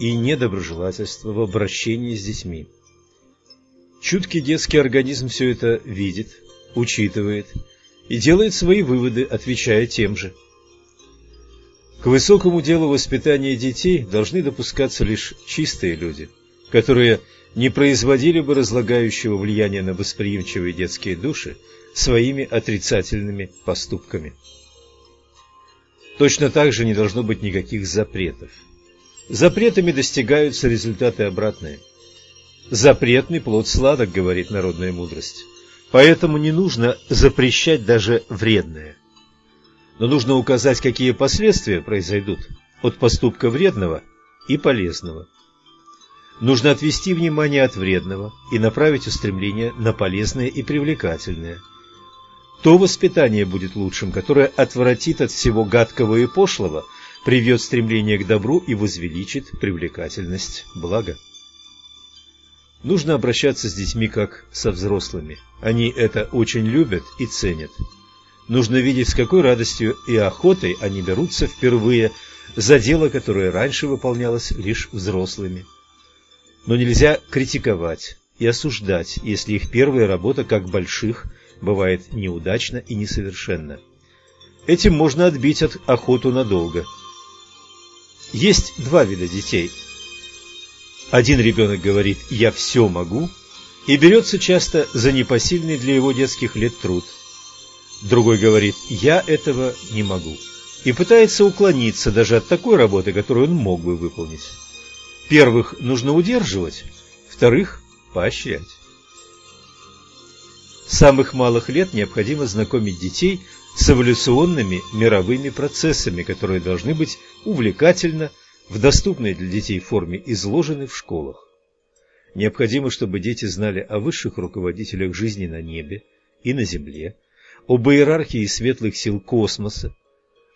и недоброжелательство в обращении с детьми. Чуткий детский организм все это видит, учитывает и делает свои выводы, отвечая тем же. К высокому делу воспитания детей должны допускаться лишь чистые люди, которые не производили бы разлагающего влияния на восприимчивые детские души своими отрицательными поступками. Точно так же не должно быть никаких запретов. Запретами достигаются результаты обратные. Запретный плод сладок, говорит народная мудрость. Поэтому не нужно запрещать даже вредное. Но нужно указать, какие последствия произойдут от поступка вредного и полезного. Нужно отвести внимание от вредного и направить устремление на полезное и привлекательное. то воспитание будет лучшим, которое отвратит от всего гадкого и пошлого, привьет стремление к добру и возвеличит привлекательность блага. Нужно обращаться с детьми как со взрослыми. Они это очень любят и ценят. Нужно видеть, с какой радостью и охотой они берутся впервые за дело, которое раньше выполнялось лишь взрослыми. Но нельзя критиковать и осуждать, если их первая работа, как больших, бывает неудачна и несовершенна. Этим можно отбить от охоту надолго. Есть два вида детей. Один ребенок говорит «я все могу» и берется часто за непосильный для его детских лет труд. Другой говорит «я этого не могу» и пытается уклониться даже от такой работы, которую он мог бы выполнить. Первых нужно удерживать, вторых – поощрять. С самых малых лет необходимо знакомить детей с эволюционными мировыми процессами, которые должны быть увлекательно, в доступной для детей форме изложены в школах. Необходимо, чтобы дети знали о высших руководителях жизни на небе и на земле, об иерархии светлых сил космоса,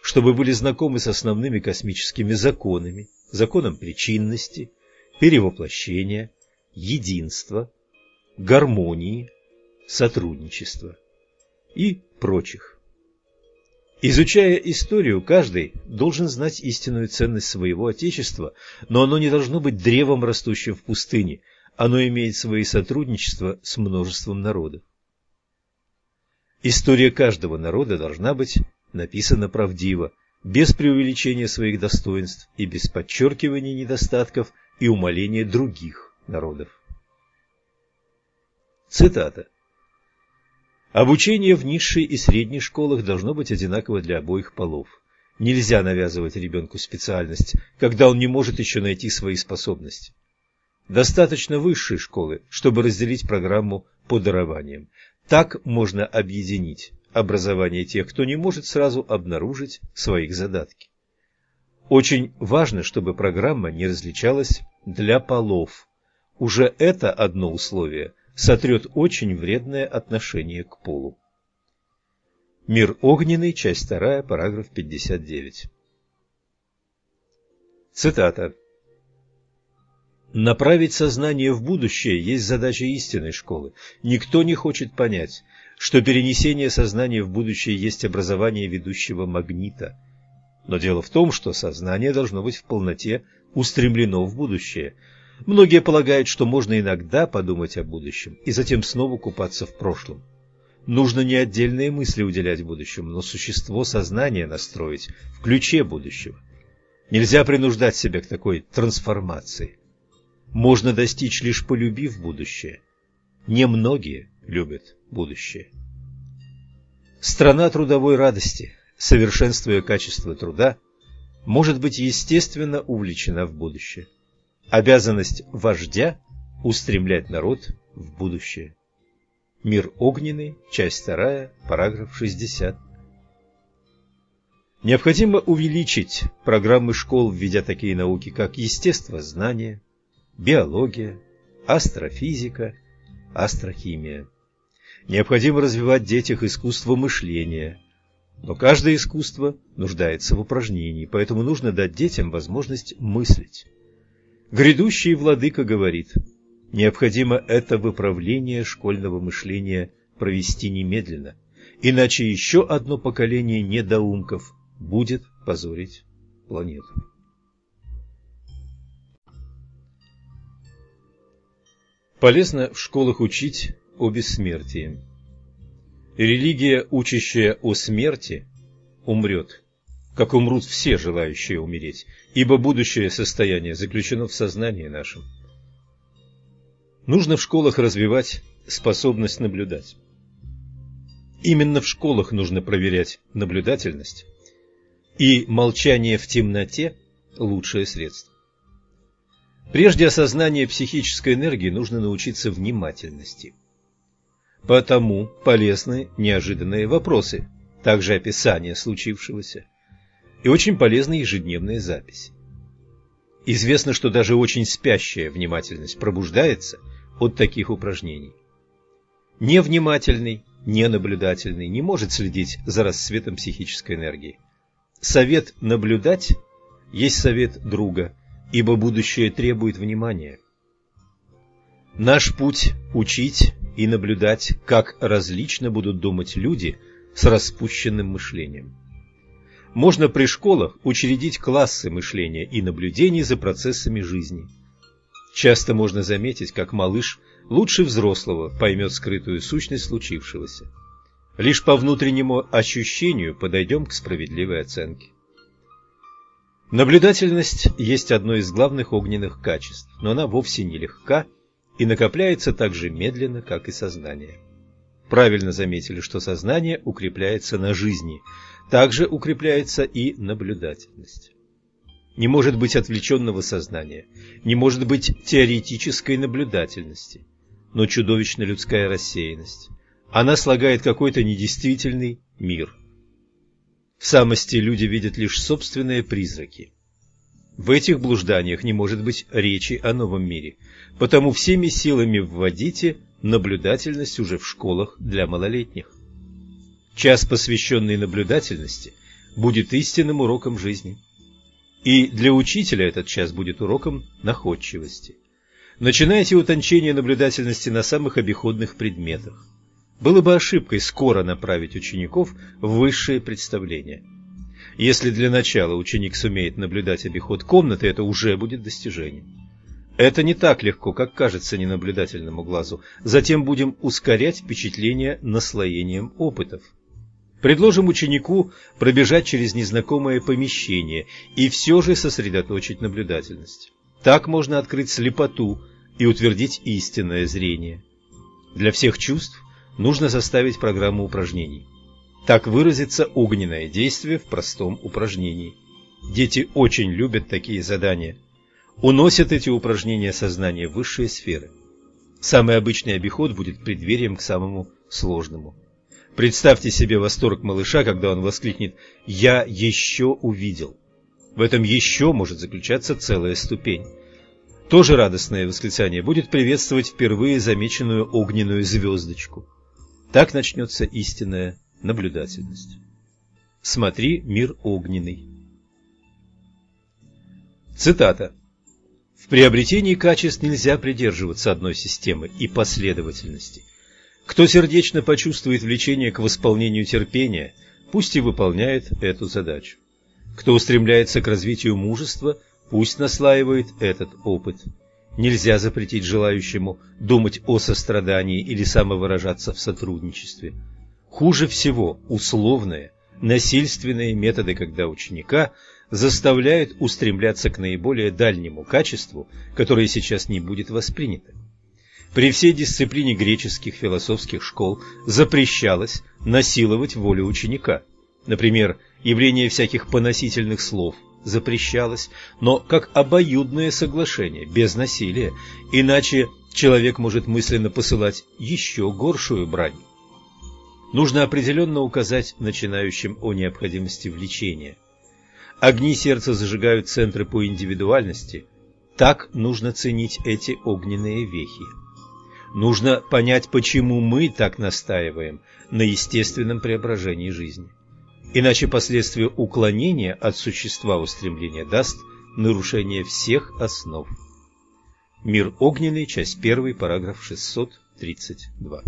чтобы были знакомы с основными космическими законами, законом причинности, перевоплощения, единства, гармонии, сотрудничества и прочих. Изучая историю, каждый должен знать истинную ценность своего Отечества, но оно не должно быть древом, растущим в пустыне, оно имеет свои сотрудничества с множеством народов. История каждого народа должна быть написана правдиво, без преувеличения своих достоинств и без подчеркивания недостатков и умаления других народов. Цитата. Обучение в низшей и средней школах должно быть одинаково для обоих полов. Нельзя навязывать ребенку специальность, когда он не может еще найти свои способности. Достаточно высшей школы, чтобы разделить программу по дарованиям. Так можно объединить образование тех, кто не может сразу обнаружить своих задатки. Очень важно, чтобы программа не различалась для полов. Уже это одно условие сотрет очень вредное отношение к полу. Мир огненный, часть 2, параграф 59. Цитата. Направить сознание в будущее есть задача истинной школы. Никто не хочет понять, что перенесение сознания в будущее есть образование ведущего магнита. Но дело в том, что сознание должно быть в полноте устремлено в будущее. Многие полагают, что можно иногда подумать о будущем и затем снова купаться в прошлом. Нужно не отдельные мысли уделять будущему, но существо сознания настроить в ключе будущего. Нельзя принуждать себя к такой трансформации можно достичь лишь полюбив будущее. Немногие любят будущее. Страна трудовой радости, совершенствуя качество труда, может быть естественно увлечена в будущее. Обязанность вождя – устремлять народ в будущее. Мир огненный, часть 2, параграф 60. Необходимо увеличить программы школ, введя такие науки, как естествознание, биология, астрофизика, астрохимия. Необходимо развивать в детях искусство мышления, но каждое искусство нуждается в упражнении, поэтому нужно дать детям возможность мыслить. Грядущий владыка говорит, необходимо это выправление школьного мышления провести немедленно, иначе еще одно поколение недоумков будет позорить планету. Полезно в школах учить о бессмертии. Религия, учащая о смерти, умрет, как умрут все желающие умереть, ибо будущее состояние заключено в сознании нашем. Нужно в школах развивать способность наблюдать. Именно в школах нужно проверять наблюдательность, и молчание в темноте – лучшее средство. Прежде осознания психической энергии нужно научиться внимательности. Потому полезны неожиданные вопросы, также описание случившегося, и очень полезны ежедневные записи. Известно, что даже очень спящая внимательность пробуждается от таких упражнений. Невнимательный ненаблюдательный не может следить за расцветом психической энергии. Совет наблюдать есть совет друга, ибо будущее требует внимания. Наш путь – учить и наблюдать, как различно будут думать люди с распущенным мышлением. Можно при школах учредить классы мышления и наблюдений за процессами жизни. Часто можно заметить, как малыш лучше взрослого поймет скрытую сущность случившегося. Лишь по внутреннему ощущению подойдем к справедливой оценке. Наблюдательность есть одно из главных огненных качеств, но она вовсе не легка и накопляется так же медленно, как и сознание. Правильно заметили, что сознание укрепляется на жизни, также укрепляется и наблюдательность. Не может быть отвлеченного сознания, не может быть теоретической наблюдательности, но чудовищна людская рассеянность. Она слагает какой-то недействительный мир. В самости люди видят лишь собственные призраки. В этих блужданиях не может быть речи о новом мире, потому всеми силами вводите наблюдательность уже в школах для малолетних. Час, посвященный наблюдательности, будет истинным уроком жизни. И для учителя этот час будет уроком находчивости. Начинайте утончение наблюдательности на самых обиходных предметах. Было бы ошибкой скоро направить учеников в высшее представление. Если для начала ученик сумеет наблюдать обиход комнаты, это уже будет достижением. Это не так легко, как кажется ненаблюдательному глазу. Затем будем ускорять впечатление наслоением опытов. Предложим ученику пробежать через незнакомое помещение и все же сосредоточить наблюдательность. Так можно открыть слепоту и утвердить истинное зрение. Для всех чувств нужно составить программу упражнений. Так выразится огненное действие в простом упражнении. Дети очень любят такие задания. Уносят эти упражнения сознания в высшие сферы. Самый обычный обиход будет преддверием к самому сложному. Представьте себе восторг малыша, когда он воскликнет «Я еще увидел». В этом «еще» может заключаться целая ступень. Тоже радостное восклицание будет приветствовать впервые замеченную огненную звездочку. Так начнется истинная наблюдательность. Смотри «Мир огненный». Цитата. В приобретении качеств нельзя придерживаться одной системы и последовательности – кто сердечно почувствует влечение к восполнению терпения, пусть и выполняет эту задачу. Кто устремляется к развитию мужества, пусть наслаивает этот опыт. Нельзя запретить желающему думать о сострадании или самовыражаться в сотрудничестве. Хуже всего условные, насильственные методы, когда ученика заставляют устремляться к наиболее дальнему качеству, которое сейчас не будет воспринято. При всей дисциплине греческих философских школ запрещалось насиловать волю ученика. Например, явление всяких поносительных слов запрещалось, но как обоюдное соглашение, без насилия, иначе человек может мысленно посылать еще горшую брань. Нужно определенно указать начинающим о необходимости влечения. Огни сердца зажигают центры по индивидуальности, так нужно ценить эти огненные вехи. Нужно понять, почему мы так настаиваем на естественном преображении жизни. Иначе последствия уклонения от существа устремления даст нарушение всех основ. Мир огненный, часть 1, параграф 632.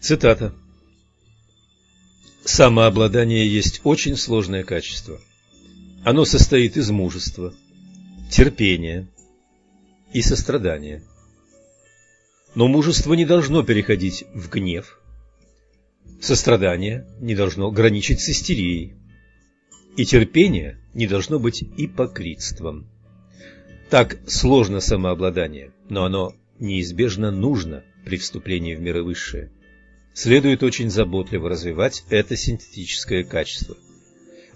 Цитата. Самообладание есть очень сложное качество. Оно состоит из мужества, терпения, и сострадание. Но мужество не должно переходить в гнев. Сострадание не должно граничить с истерией. И терпение не должно быть ипокритством. Так сложно самообладание, но оно неизбежно нужно при вступлении в миры высшие. Следует очень заботливо развивать это синтетическое качество.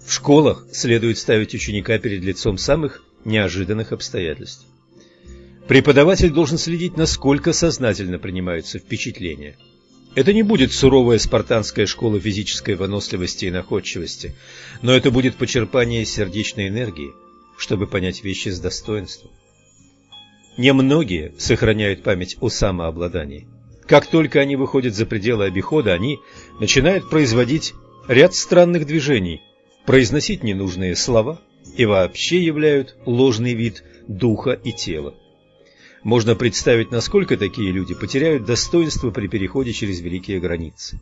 В школах следует ставить ученика перед лицом самых неожиданных обстоятельств. Преподаватель должен следить, насколько сознательно принимаются впечатления. Это не будет суровая спартанская школа физической выносливости и находчивости, но это будет почерпание сердечной энергии, чтобы понять вещи с достоинством. Немногие сохраняют память о самообладании. Как только они выходят за пределы обихода, они начинают производить ряд странных движений, произносить ненужные слова и вообще являют ложный вид духа и тела. Можно представить, насколько такие люди потеряют достоинство при переходе через великие границы.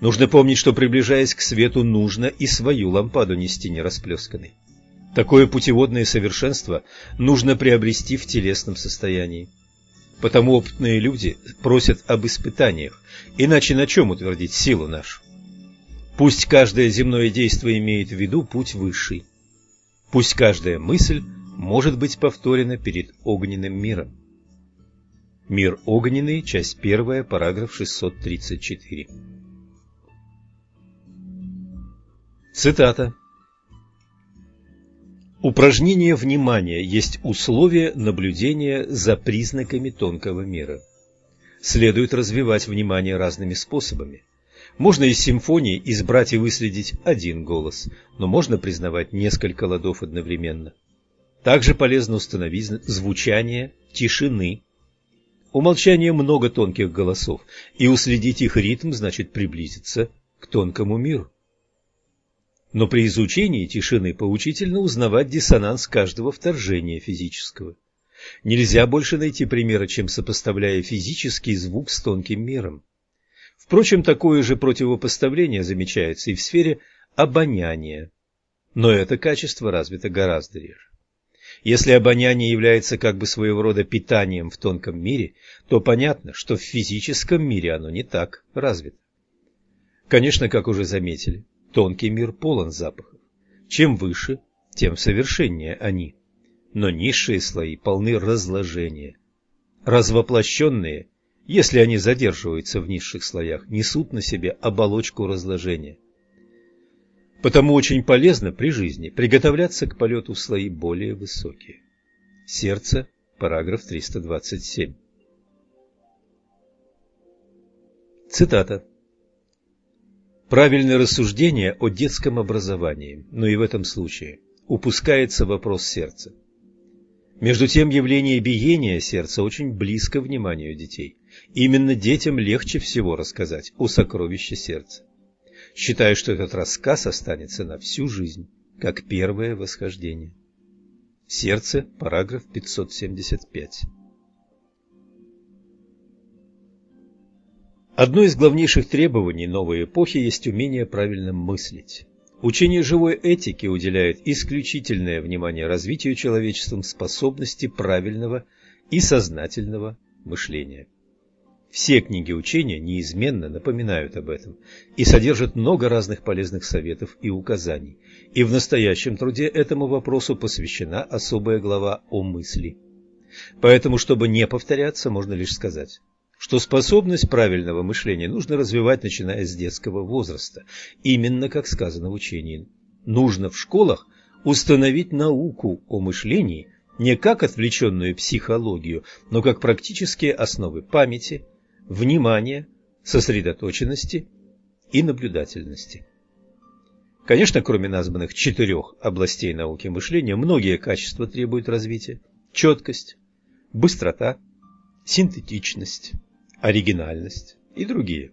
Нужно помнить, что приближаясь к свету, нужно и свою лампаду нести нерасплесканной. Такое путеводное совершенство нужно приобрести в телесном состоянии. Потому опытные люди просят об испытаниях, иначе на чем утвердить силу нашу? Пусть каждое земное действие имеет в виду путь высший. Пусть каждая мысль может быть повторена перед огненным миром. Мир огненный, часть 1, параграф 634. Цитата. Упражнение внимания есть условие наблюдения за признаками тонкого мира. Следует развивать внимание разными способами. Можно из симфонии избрать и выследить один голос, но можно признавать несколько ладов одновременно. Также полезно установить звучание тишины. У молчания много тонких голосов, и уследить их ритм значит приблизиться к тонкому миру но при изучении тишины поучительно узнавать диссонанс каждого вторжения физического. Нельзя больше найти примера, чем сопоставляя физический звук с тонким миром. Впрочем, такое же противопоставление замечается и в сфере обоняния, но это качество развито гораздо реже. Если обоняние является как бы своего рода питанием в тонком мире, то понятно, что в физическом мире оно не так развито. Конечно, как уже заметили, Тонкий мир полон запахов. Чем выше, тем совершеннее они. Но низшие слои полны разложения. Развоплощенные, если они задерживаются в низших слоях, несут на себе оболочку разложения. Потому очень полезно при жизни приготовляться к полету в слои более высокие. Сердце, параграф 327. Цитата. Правильное рассуждение о детском образовании, но и в этом случае упускается вопрос сердца. Между тем, явление биения сердца очень близко вниманию детей. Именно детям легче всего рассказать о сокровище сердца. Считаю, что этот рассказ останется на всю жизнь, как первое восхождение. Сердце, параграф 575. Одно из главнейших требований новой эпохи есть умение правильно мыслить. Учение живой этики уделяет исключительное внимание развитию человечеством способности правильного и сознательного мышления. Все книги учения неизменно напоминают об этом и содержат много разных полезных советов и указаний, и в настоящем труде этому вопросу посвящена особая глава о мысли. Поэтому, чтобы не повторяться, можно лишь сказать – что способность правильного мышления нужно развивать, начиная с детского возраста, именно как сказано в учении. Нужно в школах установить науку о мышлении не как отвлеченную психологию, но как практические основы памяти, внимания, сосредоточенности и наблюдательности. Конечно, кроме названных четырех областей науки мышления, многие качества требуют развития. Четкость, быстрота, синтетичность, оригинальность и другие.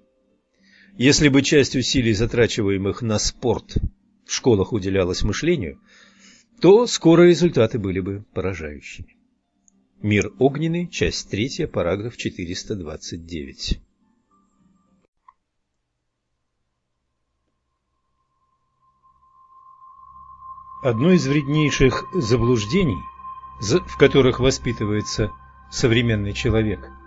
Если бы часть усилий, затрачиваемых на спорт, в школах уделялась мышлению, то скоро результаты были бы поражающими. Мир огненный, часть 3, параграф 429. Одно из вреднейших заблуждений, в которых воспитывается современный человек –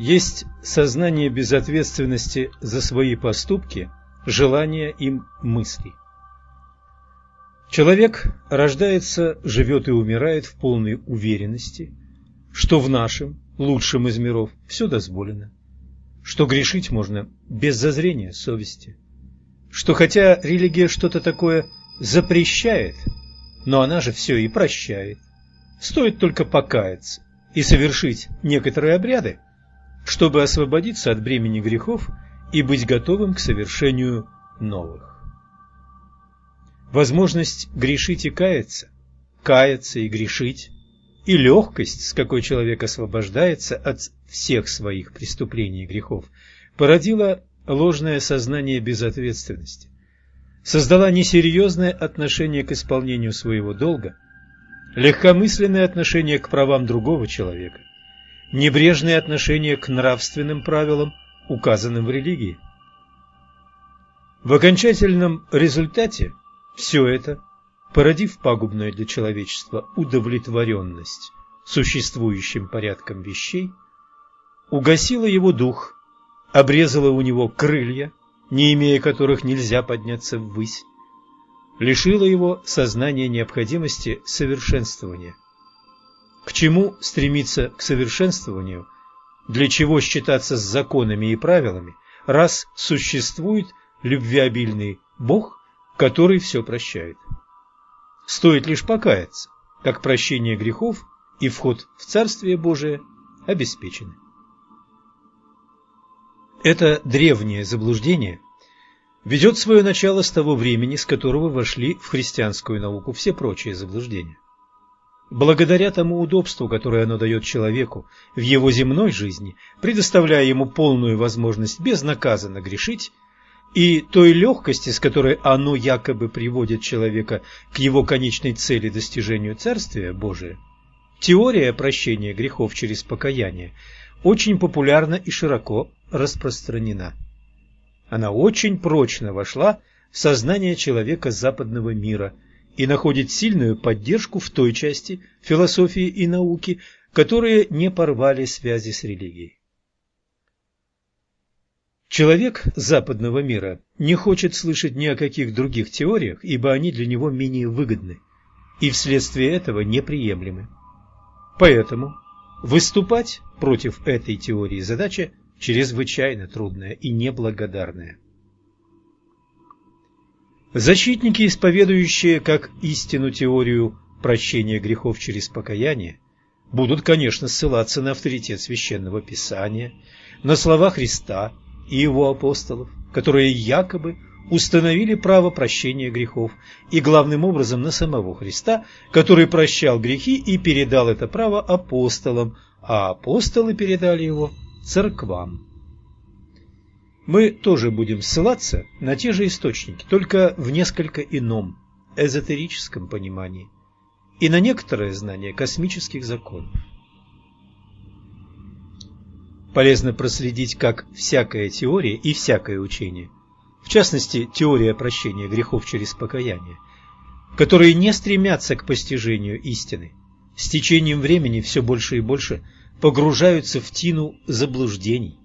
есть сознание безответственности за свои поступки, желания им мысли. Человек рождается, живет и умирает в полной уверенности, что в нашем, лучшем из миров, все дозволено, что грешить можно без зазрения совести, что хотя религия что-то такое запрещает, но она же все и прощает. Стоит только покаяться и совершить некоторые обряды, чтобы освободиться от бремени грехов и быть готовым к совершению новых. Возможность грешить и каяться, каяться и грешить и легкость, с какой человек освобождается от всех своих преступлений и грехов, породила ложное сознание безответственности, создала несерьезное отношение к исполнению своего долга, легкомысленное отношение к правам другого человека, небрежное отношение к нравственным правилам, указанным в религии. В окончательном результате все это, породив пагубную для человечества удовлетворенность существующим порядком вещей, угасило его дух, обрезало у него крылья, не имея которых нельзя подняться ввысь, лишило его сознания необходимости совершенствования. К чему стремиться к совершенствованию, для чего считаться с законами и правилами, раз существует любвеобильный Бог, который все прощает. Стоит лишь покаяться, как прощение грехов и вход в Царствие Божие обеспечены. Это древнее заблуждение ведет свое начало с того времени, с которого вошли в христианскую науку все прочие заблуждения. Благодаря тому удобству, которое оно дает человеку в его земной жизни, предоставляя ему полную возможность безнаказанно грешить, и той легкости, с которой оно якобы приводит человека к его конечной цели достижению Царствия Божия, теория прощения грехов через покаяние очень популярна и широко распространена. Она очень прочно вошла в сознание человека западного мира и находит сильную поддержку в той части философии и науки, которые не порвали связи с религией. Человек западного мира не хочет слышать ни о каких других теориях, ибо они для него менее выгодны и вследствие этого неприемлемы. Поэтому выступать против этой теории задача чрезвычайно трудная и неблагодарная. Защитники, исповедующие как истину теорию прощения грехов через покаяние, будут, конечно, ссылаться на авторитет Священного Писания, на слова Христа и его апостолов, которые якобы установили право прощения грехов, и главным образом на самого Христа, который прощал грехи и передал это право апостолам, а апостолы передали его церквам. Мы тоже будем ссылаться на те же источники, только в несколько ином, эзотерическом понимании, и на некоторое знание космических законов. Полезно проследить, как всякая теория и всякое учение, в частности, теория прощения грехов через покаяние, которые не стремятся к постижению истины, с течением времени все больше и больше погружаются в тину заблуждений,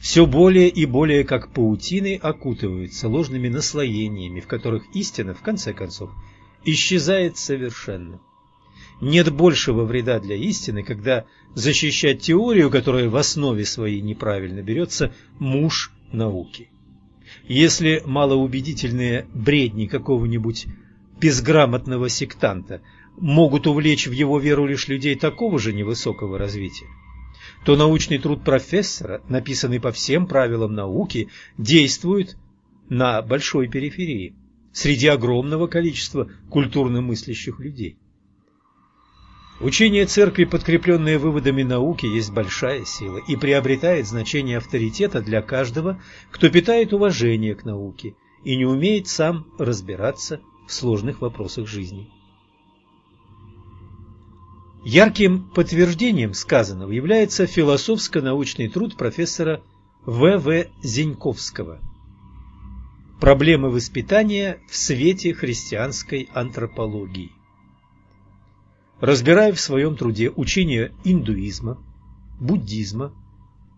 все более и более как паутины окутываются ложными наслоениями, в которых истина, в конце концов, исчезает совершенно. Нет большего вреда для истины, когда защищать теорию, которая в основе своей неправильно берется, муж науки. Если малоубедительные бредни какого-нибудь безграмотного сектанта могут увлечь в его веру лишь людей такого же невысокого развития, то научный труд профессора, написанный по всем правилам науки, действует на большой периферии, среди огромного количества культурно мыслящих людей. Учение церкви, подкрепленное выводами науки, есть большая сила и приобретает значение авторитета для каждого, кто питает уважение к науке и не умеет сам разбираться в сложных вопросах жизни. Ярким подтверждением сказанного является философско-научный труд профессора В. В. Зеньковского «Проблемы воспитания в свете христианской антропологии» разбирая в своем труде учения индуизма, буддизма,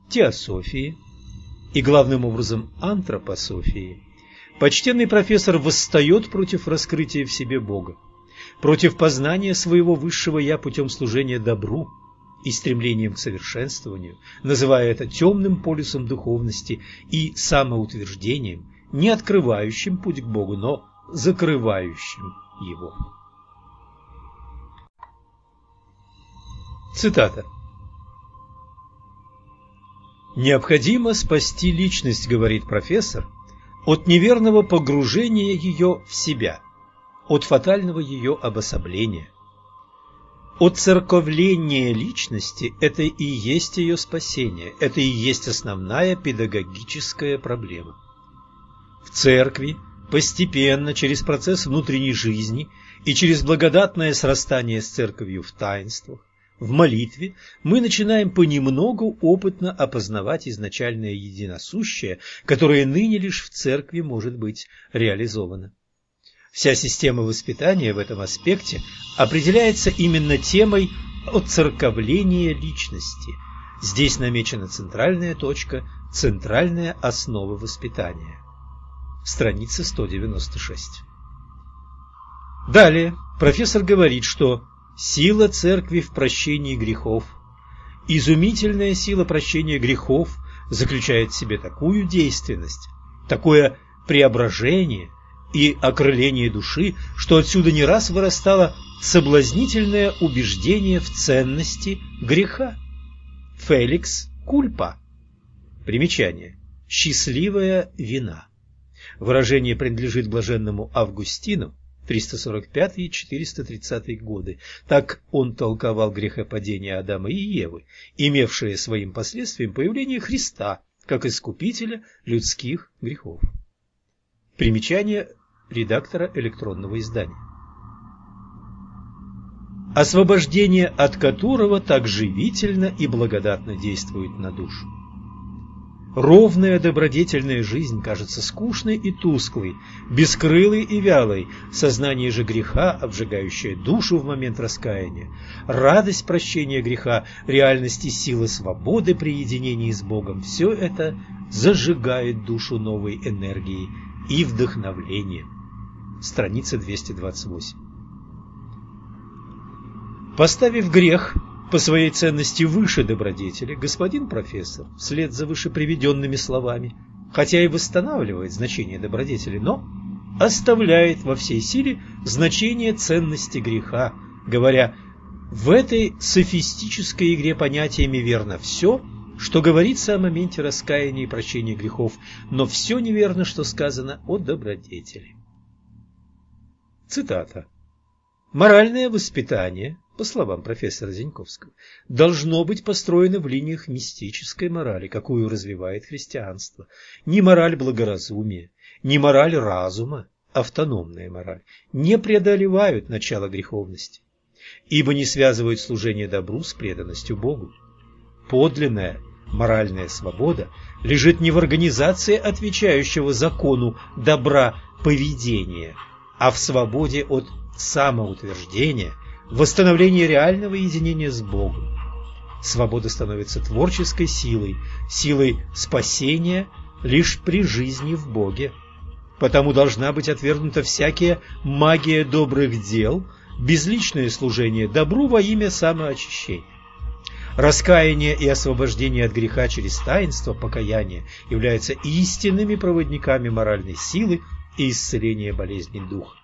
теософии и, главным образом, антропософии, почтенный профессор восстает против раскрытия в себе Бога, против познания своего высшего «я» путем служения добру и стремлением к совершенствованию, называя это темным полюсом духовности и самоутверждением, не открывающим путь к Богу, но закрывающим его. Цитата. «Необходимо спасти личность, — говорит профессор, — от неверного погружения ее в себя, от фатального ее обособления. Оцерковление личности – это и есть ее спасение, это и есть основная педагогическая проблема. В церкви постепенно, через процесс внутренней жизни и через благодатное срастание с церковью в таинствах, в молитве мы начинаем понемногу опытно опознавать изначальное единосущее, которое ныне лишь в церкви может быть реализовано. Вся система воспитания в этом аспекте определяется именно темой отцерковления личности. Здесь намечена центральная точка, центральная основа воспитания. Страница 196. Далее профессор говорит, что Сила церкви в прощении грехов. Изумительная сила прощения грехов заключает в себе такую действенность, такое преображение и окрыление души, что отсюда не раз вырастало соблазнительное убеждение в ценности греха. Феликс Кульпа. Примечание. Счастливая вина. Выражение принадлежит блаженному Августину, 345-430 годы. Так он толковал грехопадение Адама и Евы, имевшее своим последствием появление Христа как искупителя людских грехов. Примечание редактора электронного издания. Освобождение от которого так живительно и благодатно действует на душу. Ровная добродетельная жизнь кажется скучной и тусклой, бескрылой и вялой, сознание же греха, обжигающее душу в момент раскаяния, радость прощения греха, реальность и сила свободы при единении с Богом – все это зажигает душу новой энергией и вдохновлением. Страница 228. Поставив грех по своей ценности выше добродетели, господин профессор, вслед за вышеприведенными словами, хотя и восстанавливает значение добродетели, но оставляет во всей силе значение ценности греха, говоря, в этой софистической игре понятиями верно все, что говорится о моменте раскаяния и прощения грехов, но все неверно, что сказано о добродетели. Цитата. Моральное воспитание по словам профессора Зиньковского, должно быть построено в линиях мистической морали, какую развивает христианство. Не мораль благоразумия, не мораль разума, автономная мораль, не преодолевают начало греховности, ибо не связывают служение добру с преданностью Богу. Подлинная моральная свобода лежит не в организации отвечающего закону добра поведения, а в свободе от самоутверждения восстановление реального единения с Богом. Свобода становится творческой силой, силой спасения лишь при жизни в Боге. Потому должна быть отвергнута всякая магия добрых дел, безличное служение добру во имя самоочищения. Раскаяние и освобождение от греха через таинство покаяния являются истинными проводниками моральной силы и исцеления болезней духа.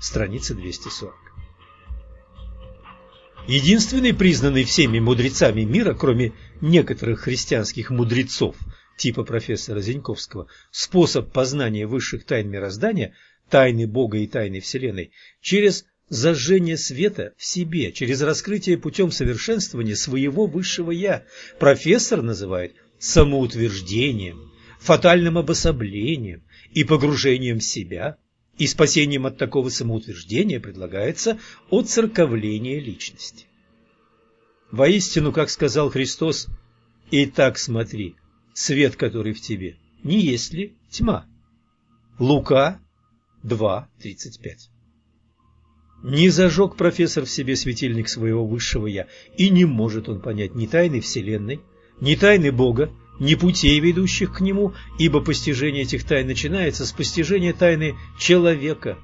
Страница 240. Единственный признанный всеми мудрецами мира, кроме некоторых христианских мудрецов, типа профессора Зиньковского, способ познания высших тайн мироздания, тайны Бога и тайны Вселенной, через зажжение света в себе, через раскрытие путем совершенствования своего высшего «я», профессор называет самоутверждением, фатальным обособлением и погружением в себя – и спасением от такого самоутверждения предлагается отцерковление личности. Воистину, как сказал Христос, «И так смотри, свет, который в тебе, не есть ли тьма?» Лука 2.35 Не зажег профессор в себе светильник своего высшего «я», и не может он понять ни тайны Вселенной, ни тайны Бога, ни путей, ведущих к нему, ибо постижение этих тайн начинается с постижения тайны человека,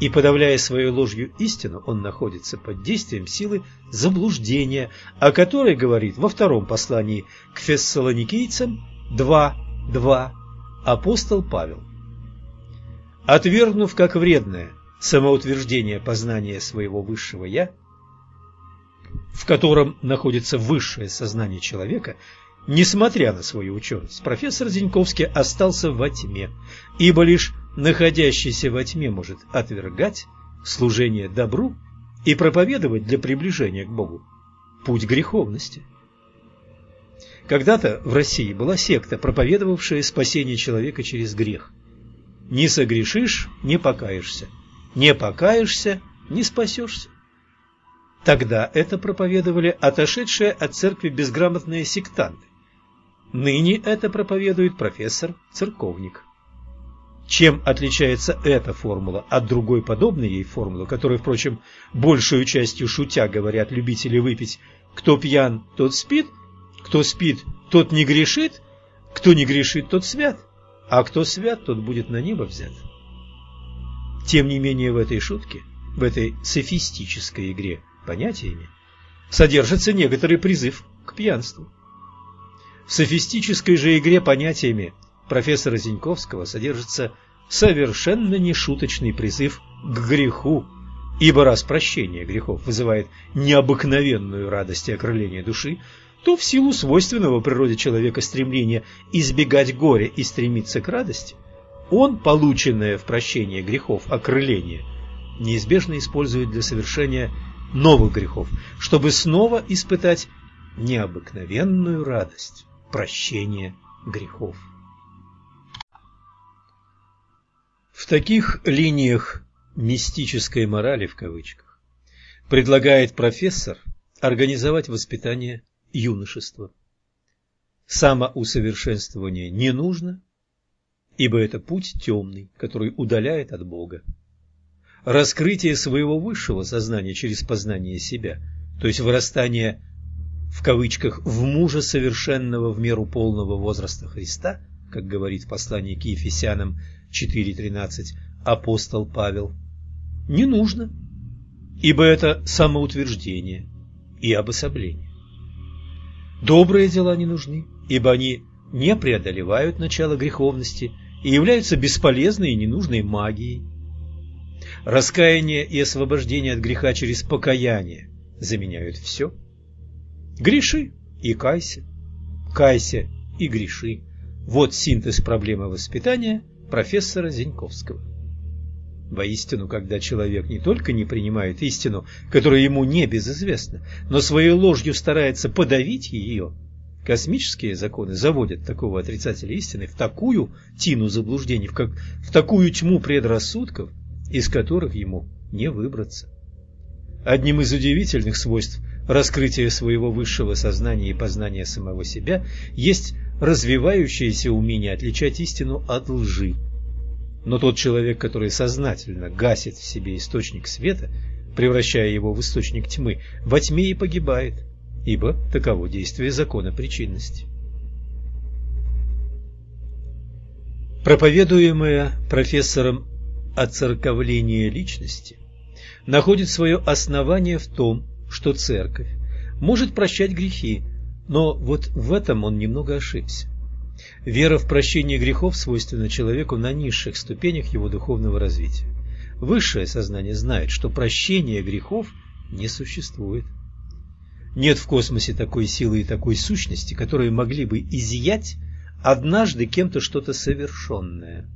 и, подавляя своей ложью истину, он находится под действием силы заблуждения, о которой говорит во втором послании к фессалоникийцам 2.2 апостол Павел. Отвергнув как вредное самоутверждение познания своего высшего «я», в котором находится высшее сознание человека – Несмотря на свою ученость, профессор Зиньковский остался во тьме, ибо лишь находящийся во тьме может отвергать служение добру и проповедовать для приближения к Богу путь греховности. Когда-то в России была секта, проповедовавшая спасение человека через грех. Не согрешишь – не покаешься. Не покаешься – не спасешься. Тогда это проповедовали отошедшие от церкви безграмотные сектанты. Ныне это проповедует профессор-церковник. Чем отличается эта формула от другой подобной ей формулы, которую, впрочем, большую частью шутя говорят любители выпить «кто пьян, тот спит», «кто спит, тот не грешит», «кто не грешит, тот свят», а кто свят, тот будет на небо взят. Тем не менее в этой шутке, в этой софистической игре понятиями, содержится некоторый призыв к пьянству. В софистической же игре понятиями профессора Зиньковского содержится совершенно нешуточный призыв к греху, ибо раз прощение грехов вызывает необыкновенную радость и окрыление души, то в силу свойственного природе человека стремления избегать горя и стремиться к радости, он, полученное в прощении грехов окрыление, неизбежно использует для совершения новых грехов, чтобы снова испытать необыкновенную радость прощения грехов. В таких линиях «мистической морали» в кавычках предлагает профессор организовать воспитание юношества. Самоусовершенствование не нужно, ибо это путь темный, который удаляет от Бога раскрытие своего высшего сознания через познание себя, то есть вырастание в кавычках в мужа совершенного в меру полного возраста Христа, как говорит в послании к Ефесянам 4.13 апостол Павел, не нужно, ибо это самоутверждение и обособление. Добрые дела не нужны, ибо они не преодолевают начало греховности и являются бесполезной и ненужной магией. Раскаяние и освобождение от греха через покаяние заменяют все. Греши и кайся, кайся и греши. Вот синтез проблемы воспитания профессора Зеньковского. Воистину, когда человек не только не принимает истину, которая ему не безызвестна, но своей ложью старается подавить ее, космические законы заводят такого отрицателя истины в такую тину заблуждений, в, как, в такую тьму предрассудков, из которых ему не выбраться. Одним из удивительных свойств раскрытия своего высшего сознания и познания самого себя есть развивающееся умение отличать истину от лжи. Но тот человек, который сознательно гасит в себе источник света, превращая его в источник тьмы, во тьме и погибает, ибо таково действие закона причинности. Проповедуемое профессором оцерковление личности находит свое основание в том, что церковь может прощать грехи, но вот в этом он немного ошибся. Вера в прощение грехов свойственна человеку на низших ступенях его духовного развития. Высшее сознание знает, что прощения грехов не существует. Нет в космосе такой силы и такой сущности, которые могли бы изъять однажды кем-то что-то совершенное.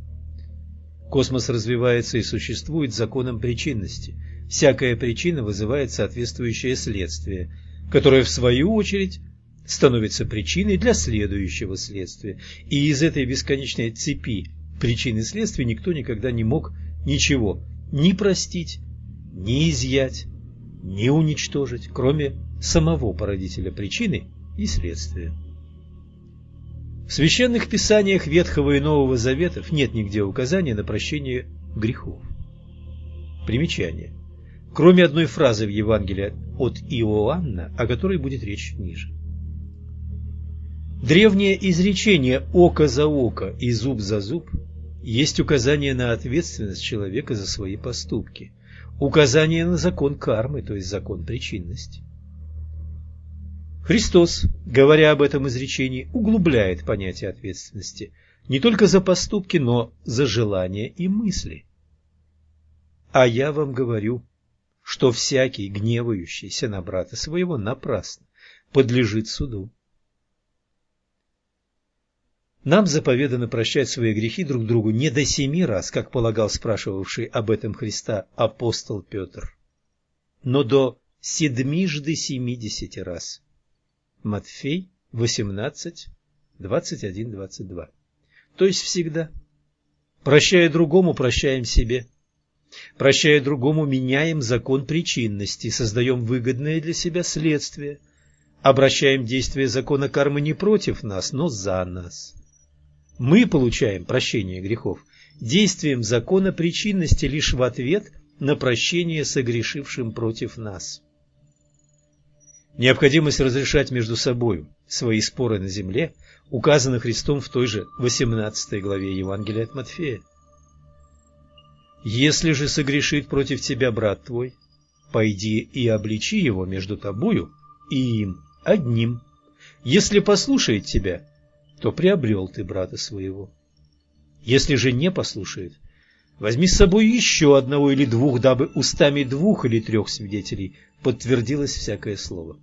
Космос развивается и существует законом причинности. Всякая причина вызывает соответствующее следствие, которое в свою очередь становится причиной для следующего следствия. И из этой бесконечной цепи причин и следствий никто никогда не мог ничего ни простить, ни изъять, ни уничтожить, кроме самого породителя причины и следствия. В священных писаниях Ветхого и Нового Заветов нет нигде указания на прощение грехов. Примечание. Кроме одной фразы в Евангелии от Иоанна, о которой будет речь ниже. Древнее изречение «око за око и зуб за зуб» есть указание на ответственность человека за свои поступки, указание на закон кармы, то есть закон причинности. Христос, говоря об этом изречении, углубляет понятие ответственности не только за поступки, но за желания и мысли. А я вам говорю, что всякий, гневающийся на брата своего напрасно, подлежит суду. Нам заповедано прощать свои грехи друг другу не до семи раз, как полагал спрашивавший об этом Христа апостол Петр, но до седмижды семидесяти раз. Матфей 18, 21, 22. То есть всегда. Прощая другому, прощаем себе. Прощая другому, меняем закон причинности, создаем выгодное для себя следствие. Обращаем действие закона кармы не против нас, но за нас. Мы получаем прощение грехов действием закона причинности лишь в ответ на прощение согрешившим против нас. Необходимость разрешать между собой свои споры на земле указана Христом в той же 18 главе Евангелия от Матфея. «Если же согрешит против тебя брат твой, пойди и обличи его между тобою и им одним. Если послушает тебя, то приобрел ты брата своего. Если же не послушает, возьми с собой еще одного или двух, дабы устами двух или трех свидетелей подтвердилось всякое слово.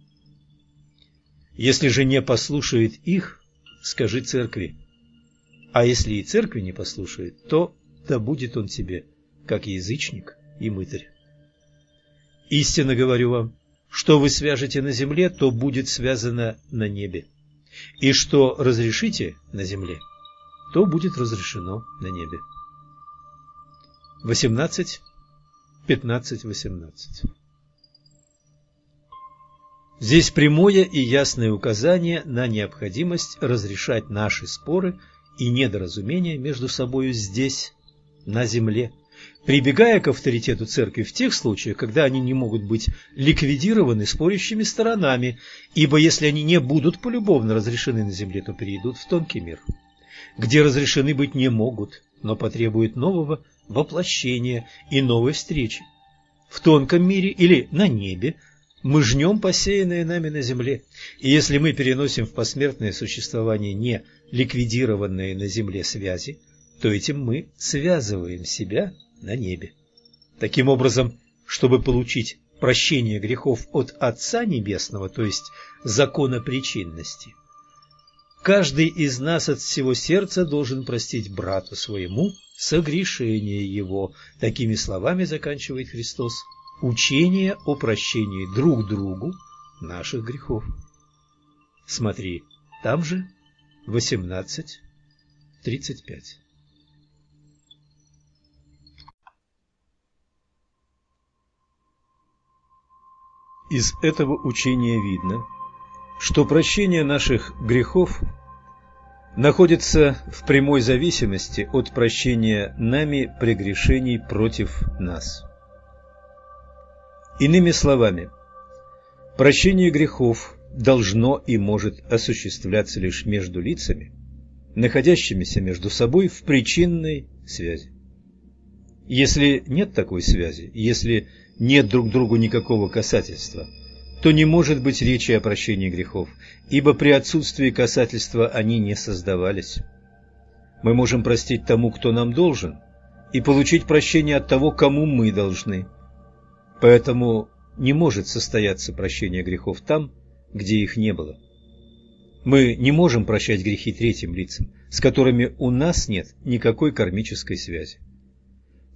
Если же не послушает их, скажи церкви. А если и церкви не послушает, то да будет он тебе, как язычник и мытарь. Истинно говорю вам, что вы свяжете на земле, то будет связано на небе. И что разрешите на земле, то будет разрешено на небе. 18, 15, 18 Здесь прямое и ясное указание на необходимость разрешать наши споры и недоразумения между собою здесь, на земле, прибегая к авторитету церкви в тех случаях, когда они не могут быть ликвидированы спорящими сторонами, ибо если они не будут полюбовно разрешены на земле, то перейдут в тонкий мир, где разрешены быть не могут, но потребуют нового воплощения и новой встречи. В тонком мире или на небе – мы жнем посеянное нами на земле, и если мы переносим в посмертное существование не ликвидированные на земле связи, то этим мы связываем себя на небе. Таким образом, чтобы получить прощение грехов от Отца Небесного, то есть закона причинности, каждый из нас от всего сердца должен простить брату своему согрешение его. Такими словами заканчивает Христос учение о прощении друг другу наших грехов. Смотри, там же 18.35. Из этого учения видно, что прощение наших грехов находится в прямой зависимости от прощения нами прегрешений против нас. Иными словами, прощение грехов должно и может осуществляться лишь между лицами, находящимися между собой в причинной связи. Если нет такой связи, если нет друг другу никакого касательства, то не может быть речи о прощении грехов, ибо при отсутствии касательства они не создавались. Мы можем простить тому, кто нам должен, и получить прощение от того, кому мы должны – Поэтому не может состояться прощение грехов там, где их не было. Мы не можем прощать грехи третьим лицам, с которыми у нас нет никакой кармической связи.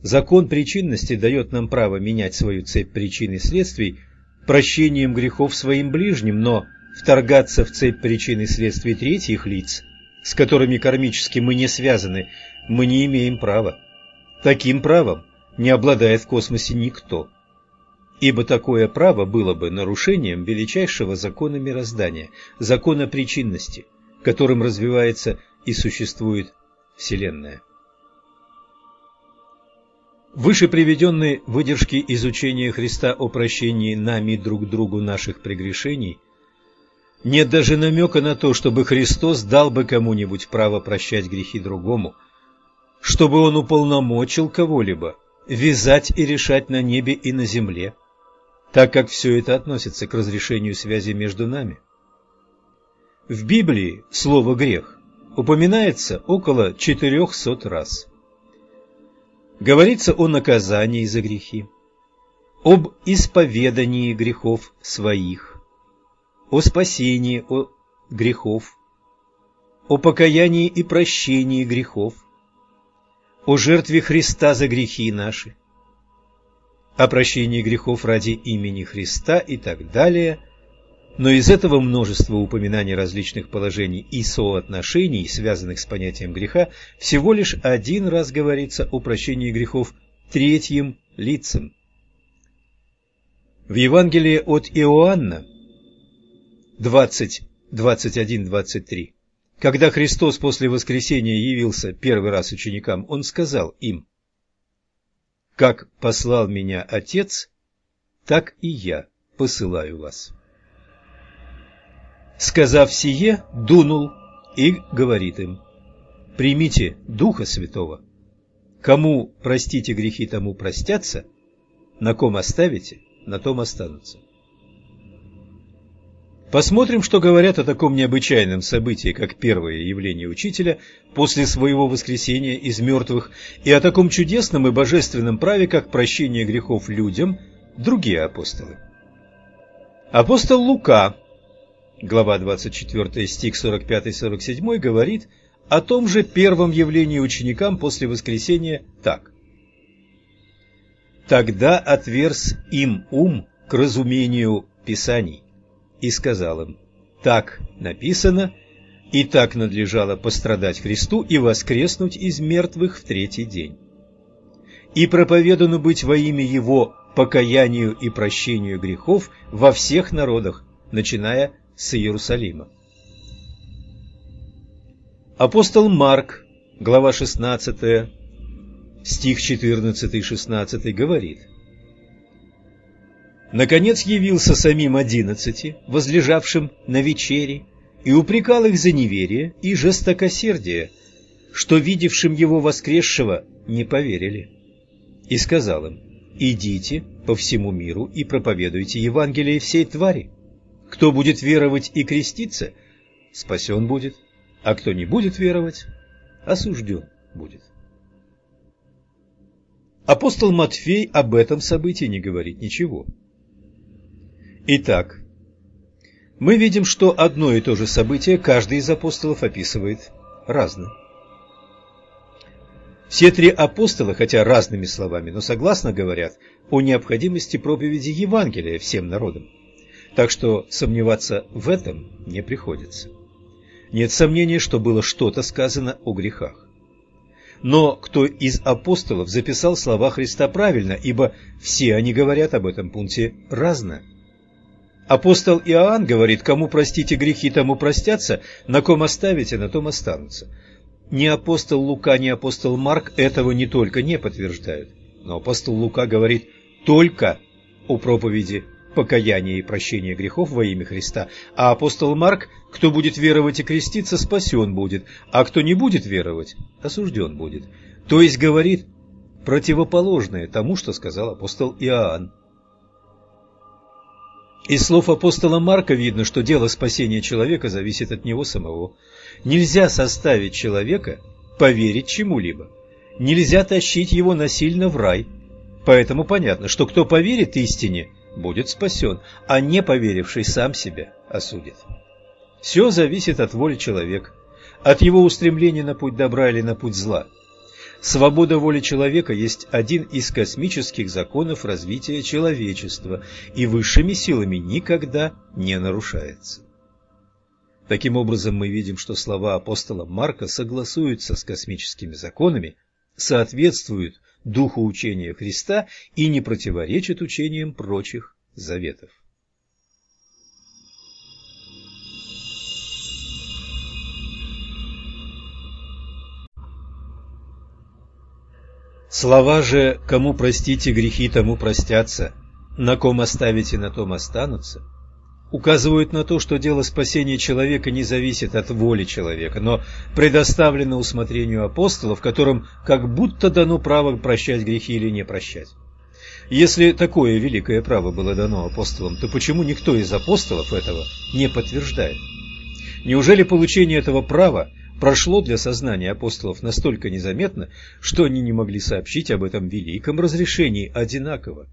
Закон причинности дает нам право менять свою цепь причин и следствий прощением грехов своим ближним, но вторгаться в цепь причин и следствий третьих лиц, с которыми кармически мы не связаны, мы не имеем права. Таким правом не обладает в космосе никто ибо такое право было бы нарушением величайшего закона мироздания, закона причинности, которым развивается и существует Вселенная. Выше приведенные выдержки изучения Христа о прощении нами друг другу наших прегрешений нет даже намека на то, чтобы Христос дал бы кому-нибудь право прощать грехи другому, чтобы Он уполномочил кого-либо вязать и решать на небе и на земле – так как все это относится к разрешению связи между нами. В Библии слово «грех» упоминается около 400 раз. Говорится о наказании за грехи, об исповедании грехов своих, о спасении от грехов, о покаянии и прощении грехов, о жертве Христа за грехи наши, о прощении грехов ради имени Христа и так далее, но из этого множества упоминаний различных положений и соотношений, связанных с понятием греха, всего лишь один раз говорится о прощении грехов третьим лицам. В Евангелии от Иоанна 20, 21, 23 когда Христос после воскресения явился первый раз ученикам, Он сказал им, «Как послал меня Отец, так и я посылаю вас». Сказав сие, дунул и говорит им, «Примите Духа Святого. Кому простите грехи, тому простятся, на ком оставите, на том останутся». Посмотрим, что говорят о таком необычайном событии, как первое явление Учителя после своего воскресения из мертвых, и о таком чудесном и божественном праве, как прощение грехов людям, другие апостолы. Апостол Лука, глава 24, стих 45-47, говорит о том же первом явлении ученикам после воскресения так. «Тогда отверз им ум к разумению Писаний, и сказал им, «Так написано, и так надлежало пострадать Христу и воскреснуть из мертвых в третий день. И проповедано быть во имя Его покаянию и прощению грехов во всех народах, начиная с Иерусалима». Апостол Марк, глава 16, стих 14-16 говорит – Наконец явился самим одиннадцати, возлежавшим на вечере, и упрекал их за неверие и жестокосердие, что видевшим его воскресшего не поверили. И сказал им, «Идите по всему миру и проповедуйте Евангелие всей твари. Кто будет веровать и креститься, спасен будет, а кто не будет веровать, осужден будет». Апостол Матфей об этом событии не говорит ничего. Итак, мы видим, что одно и то же событие каждый из апостолов описывает разно. Все три апостола, хотя разными словами, но согласно говорят о необходимости проповеди Евангелия всем народам. Так что сомневаться в этом не приходится. Нет сомнения, что было что-то сказано о грехах. Но кто из апостолов записал слова Христа правильно, ибо все они говорят об этом пункте разно. Апостол Иоанн говорит, кому простите грехи, тому простятся, на ком оставите, на том останутся. Ни апостол Лука, ни апостол Марк этого не только не подтверждают, но апостол Лука говорит только о проповеди покаяния и прощения грехов во имя Христа, а апостол Марк, кто будет веровать и креститься, спасен будет, а кто не будет веровать, осужден будет. То есть говорит противоположное тому, что сказал апостол Иоанн. Из слов апостола Марка видно, что дело спасения человека зависит от него самого. Нельзя составить человека поверить чему-либо. Нельзя тащить его насильно в рай. Поэтому понятно, что кто поверит истине, будет спасен, а не поверивший сам себя осудит. Все зависит от воли человека, от его устремления на путь добра или на путь зла. Свобода воли человека есть один из космических законов развития человечества и высшими силами никогда не нарушается. Таким образом, мы видим, что слова апостола Марка согласуются с космическими законами, соответствуют духу учения Христа и не противоречат учениям прочих заветов. Слова же «кому простите грехи, тому простятся», «на ком оставите, на том останутся» указывают на то, что дело спасения человека не зависит от воли человека, но предоставлено усмотрению апостолов, которым как будто дано право прощать грехи или не прощать. Если такое великое право было дано апостолам, то почему никто из апостолов этого не подтверждает? Неужели получение этого права прошло для сознания апостолов настолько незаметно, что они не могли сообщить об этом великом разрешении одинаково.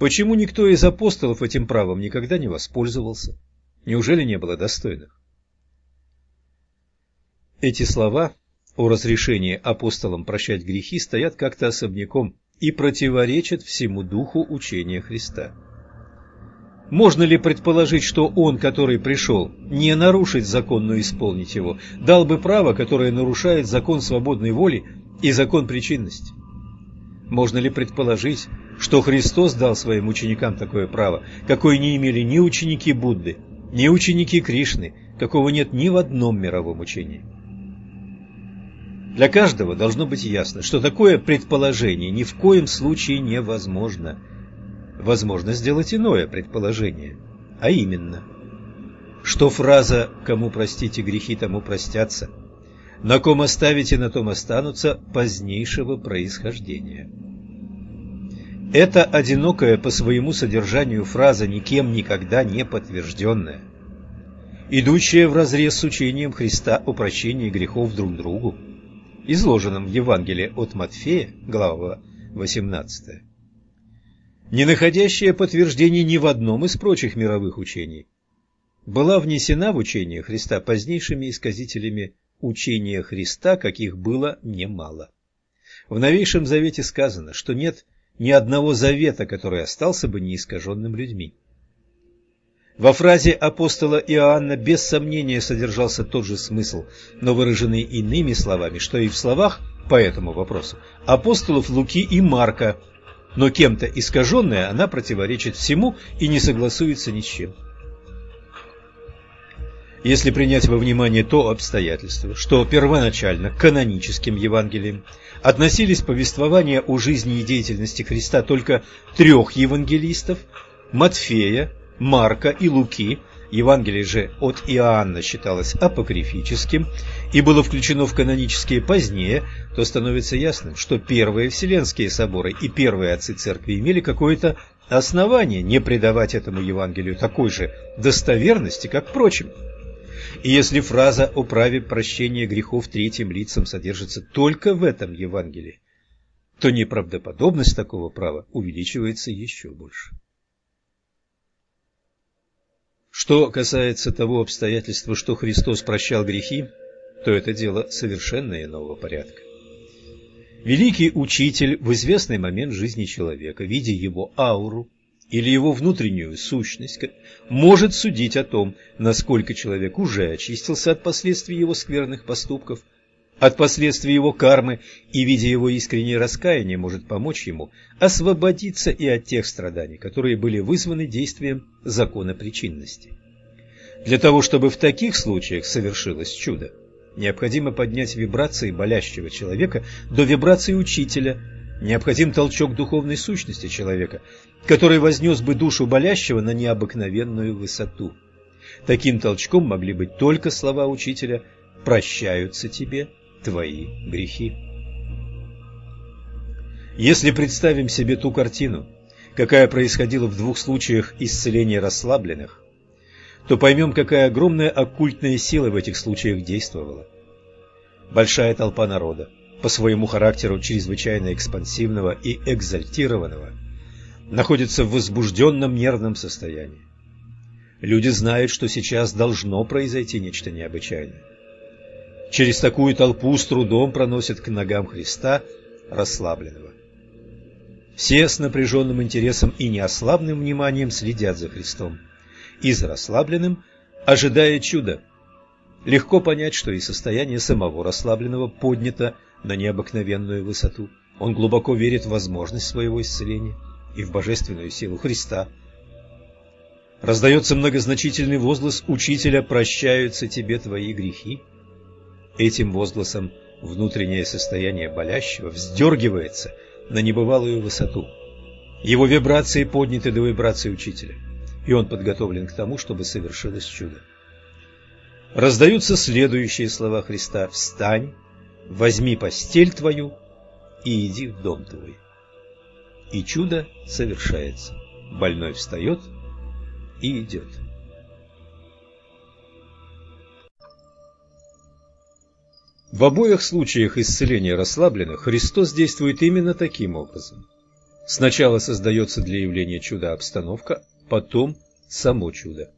Почему никто из апостолов этим правом никогда не воспользовался? Неужели не было достойных? Эти слова о разрешении апостолам прощать грехи стоят как-то особняком и противоречат всему духу учения Христа. Можно ли предположить, что он, который пришел, не нарушить закон, но исполнить его, дал бы право, которое нарушает закон свободной воли и закон причинности? Можно ли предположить, что Христос дал своим ученикам такое право, какое не имели ни ученики Будды, ни ученики Кришны, какого нет ни в одном мировом учении? Для каждого должно быть ясно, что такое предположение ни в коем случае невозможно – возможно сделать иное предположение, а именно, что фраза «кому простите грехи, тому простятся», «на ком оставите, на том останутся» позднейшего происхождения. Это одинокая по своему содержанию фраза, никем никогда не подтвержденная, идущая вразрез с учением Христа о прощении грехов друг другу, изложенном в Евангелии от Матфея, глава 18 не находящая подтверждений ни в одном из прочих мировых учений, была внесена в учение Христа позднейшими исказителями учения Христа, каких было немало. В Новейшем Завете сказано, что нет ни одного завета, который остался бы неискаженным людьми. Во фразе апостола Иоанна без сомнения содержался тот же смысл, но выраженный иными словами, что и в словах по этому вопросу апостолов Луки и Марка – но кем-то искаженная она противоречит всему и не согласуется ни с чем. Если принять во внимание то обстоятельство, что первоначально к каноническим Евангелиям относились повествования о жизни и деятельности Христа только трех евангелистов – Матфея, Марка и Луки – Евангелие же от Иоанна считалось апокрифическим и было включено в канонические позднее, то становится ясным, что первые Вселенские соборы и первые отцы церкви имели какое-то основание не придавать этому Евангелию такой же достоверности, как прочим. И если фраза о праве прощения грехов третьим лицам содержится только в этом Евангелии, то неправдоподобность такого права увеличивается еще больше. Что касается того обстоятельства, что Христос прощал грехи, то это дело совершенно иного порядка. Великий учитель в известный момент жизни человека, видя его ауру или его внутреннюю сущность, может судить о том, насколько человек уже очистился от последствий его скверных поступков – от последствий его кармы и, видя его искреннее раскаяние, может помочь ему освободиться и от тех страданий, которые были вызваны действием закона причинности. Для того, чтобы в таких случаях совершилось чудо, необходимо поднять вибрации болящего человека до вибрации учителя, необходим толчок духовной сущности человека, который вознес бы душу болящего на необыкновенную высоту. Таким толчком могли быть только слова учителя «прощаются тебе твои грехи. Если представим себе ту картину, какая происходила в двух случаях исцеления расслабленных, то поймем, какая огромная оккультная сила в этих случаях действовала. Большая толпа народа, по своему характеру чрезвычайно экспансивного и экзальтированного, находится в возбужденном нервном состоянии. Люди знают, что сейчас должно произойти нечто необычайное через такую толпу с трудом проносят к ногам Христа расслабленного. Все с напряженным интересом и неослабным вниманием следят за Христом, и за расслабленным, ожидая чуда. Легко понять, что и состояние самого расслабленного поднято на необыкновенную высоту. Он глубоко верит в возможность своего исцеления и в божественную силу Христа. Раздается многозначительный возглас учителя «Прощаются тебе твои грехи». Этим возгласом внутреннее состояние болящего вздергивается на небывалую высоту. Его вибрации подняты до вибрации учителя, и он подготовлен к тому, чтобы совершилось чудо. Раздаются следующие слова Христа «Встань, возьми постель твою и иди в дом твой». И чудо совершается. Больной встает и идет. В обоих случаях исцеления расслабленных Христос действует именно таким образом. Сначала создается для явления чуда обстановка, потом само чудо.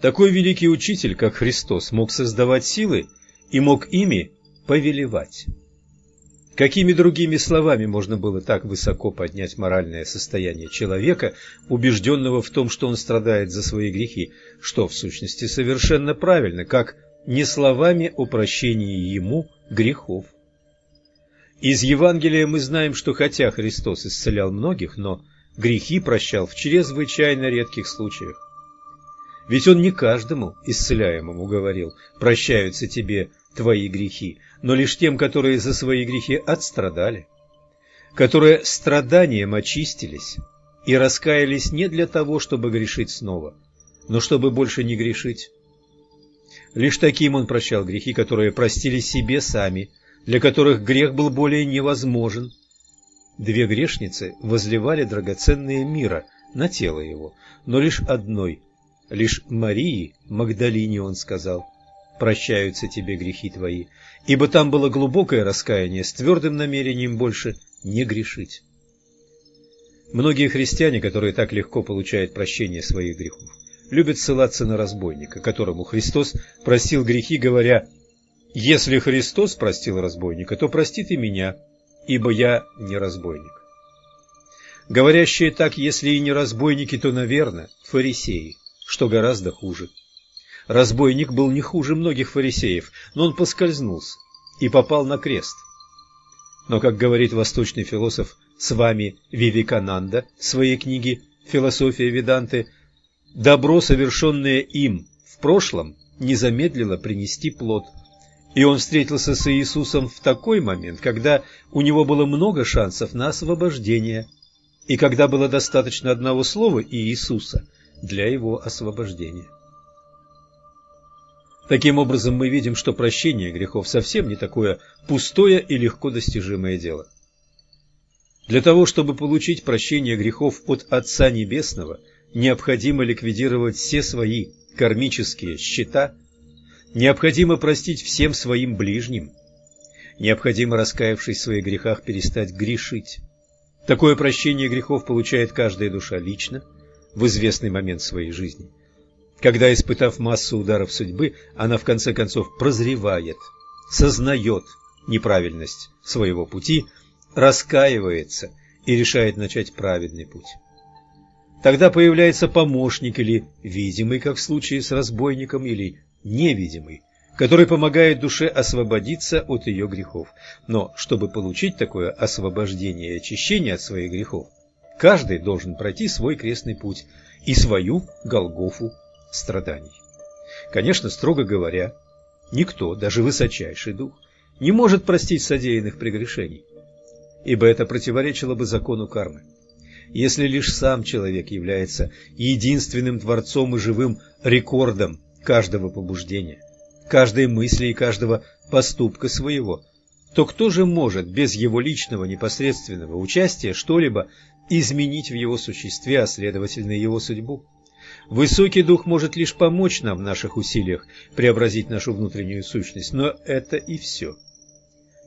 Такой великий учитель, как Христос, мог создавать силы и мог ими повелевать. Какими другими словами можно было так высоко поднять моральное состояние человека, убежденного в том, что он страдает за свои грехи, что в сущности совершенно правильно, как не словами о прощении ему грехов? Из Евангелия мы знаем, что хотя Христос исцелял многих, но грехи прощал в чрезвычайно редких случаях. Ведь Он не каждому исцеляемому говорил «прощаются тебе твои грехи», но лишь тем, которые за свои грехи отстрадали, которые страданием очистились и раскаялись не для того, чтобы грешить снова, но чтобы больше не грешить. Лишь таким он прощал грехи, которые простили себе сами, для которых грех был более невозможен. Две грешницы возливали драгоценные мира на тело его, но лишь одной, лишь Марии Магдалине он сказал – прощаются тебе грехи твои, ибо там было глубокое раскаяние с твердым намерением больше не грешить. Многие христиане, которые так легко получают прощение своих грехов, любят ссылаться на разбойника, которому Христос простил грехи, говоря «Если Христос простил разбойника, то простит и меня, ибо я не разбойник». Говорящие так, если и не разбойники, то, наверное, фарисеи, что гораздо хуже. Разбойник был не хуже многих фарисеев, но он поскользнулся и попал на крест. Но, как говорит восточный философ с вами Вивекананда в своей книге «Философия Веданты», добро, совершенное им в прошлом, не замедлило принести плод. И он встретился с Иисусом в такой момент, когда у него было много шансов на освобождение, и когда было достаточно одного слова Иисуса для его освобождения. Таким образом, мы видим, что прощение грехов совсем не такое пустое и легко достижимое дело. Для того, чтобы получить прощение грехов от Отца Небесного, необходимо ликвидировать все свои кармические счета, необходимо простить всем своим ближним, необходимо, раскаявшись в своих грехах, перестать грешить. Такое прощение грехов получает каждая душа лично, в известный момент своей жизни – когда, испытав массу ударов судьбы, она в конце концов прозревает, сознает неправильность своего пути, раскаивается и решает начать праведный путь. Тогда появляется помощник или видимый, как в случае с разбойником, или невидимый, который помогает душе освободиться от ее грехов. Но чтобы получить такое освобождение и очищение от своих грехов, каждый должен пройти свой крестный путь и свою Голгофу страданий. Конечно, строго говоря, никто, даже высочайший дух, не может простить содеянных прегрешений, ибо это противоречило бы закону кармы. Если лишь сам человек является единственным творцом и живым рекордом каждого побуждения, каждой мысли и каждого поступка своего, то кто же может без его личного непосредственного участия что-либо изменить в его существе, а следовательно его судьбу? Высокий дух может лишь помочь нам в наших усилиях преобразить нашу внутреннюю сущность, но это и все.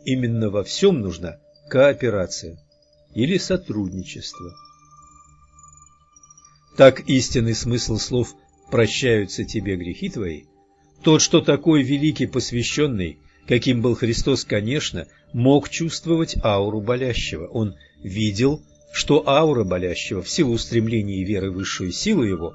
Именно во всем нужна кооперация или сотрудничество. Так истинный смысл слов «прощаются тебе грехи твои» Тот, что такой великий посвященный, каким был Христос, конечно, мог чувствовать ауру болящего. Он видел, что аура болящего в силу стремления и веры высшую силу его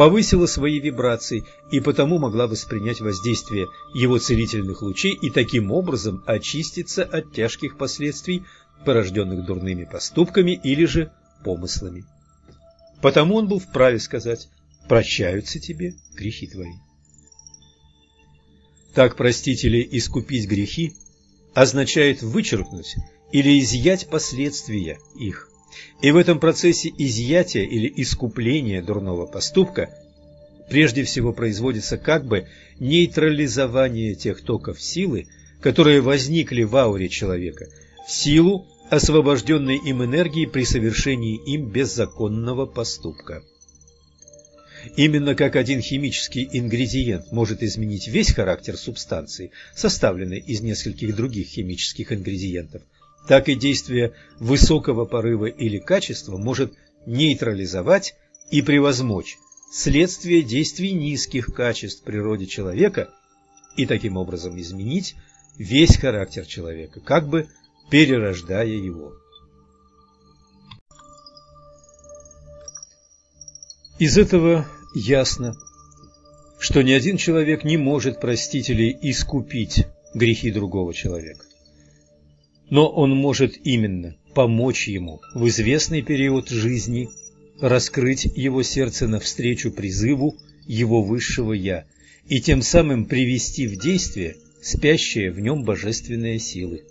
повысила свои вибрации и потому могла воспринять воздействие его целительных лучей и таким образом очиститься от тяжких последствий, порожденных дурными поступками или же помыслами. Потому он был вправе сказать «прощаются тебе грехи твои». Так простить или искупить грехи означает вычеркнуть или изъять последствия их. И в этом процессе изъятия или искупления дурного поступка прежде всего производится как бы нейтрализование тех токов силы, которые возникли в ауре человека, в силу освобожденной им энергии при совершении им беззаконного поступка. Именно как один химический ингредиент может изменить весь характер субстанции, составленной из нескольких других химических ингредиентов – так и действие высокого порыва или качества может нейтрализовать и превозмочь следствие действий низких качеств в природе человека и таким образом изменить весь характер человека, как бы перерождая его. Из этого ясно, что ни один человек не может простить или искупить грехи другого человека. Но он может именно помочь ему в известный период жизни раскрыть его сердце навстречу призыву его высшего «Я» и тем самым привести в действие спящие в нем божественные силы.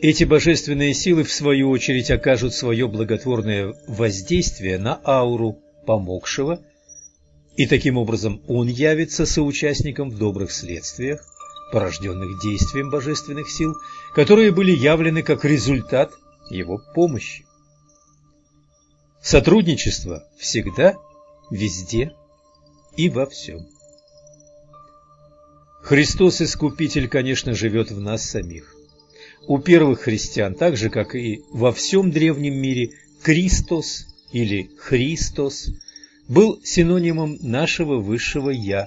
Эти божественные силы, в свою очередь, окажут свое благотворное воздействие на ауру помогшего и таким образом он явится соучастником в добрых следствиях, порожденных действием божественных сил, которые были явлены как результат его помощи. Сотрудничество всегда, везде и во всем. Христос Искупитель, конечно, живет в нас самих. У первых христиан, так же, как и во всем древнем мире, Христос или Христос был синонимом нашего высшего «Я».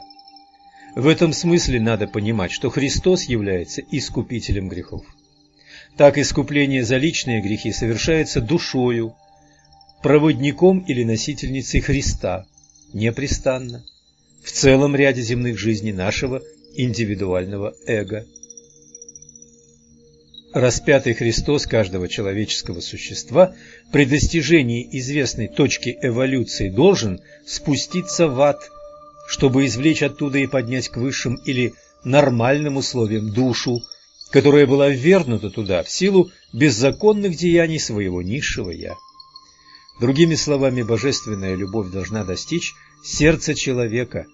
В этом смысле надо понимать, что Христос является искупителем грехов. Так искупление за личные грехи совершается душою, проводником или носительницей Христа, непрестанно, в целом ряде земных жизней нашего индивидуального эго. Распятый Христос каждого человеческого существа при достижении известной точки эволюции должен спуститься в ад, чтобы извлечь оттуда и поднять к высшим или нормальным условиям душу, которая была ввергнута туда в силу беззаконных деяний своего низшего «я». Другими словами, божественная любовь должна достичь сердца человека,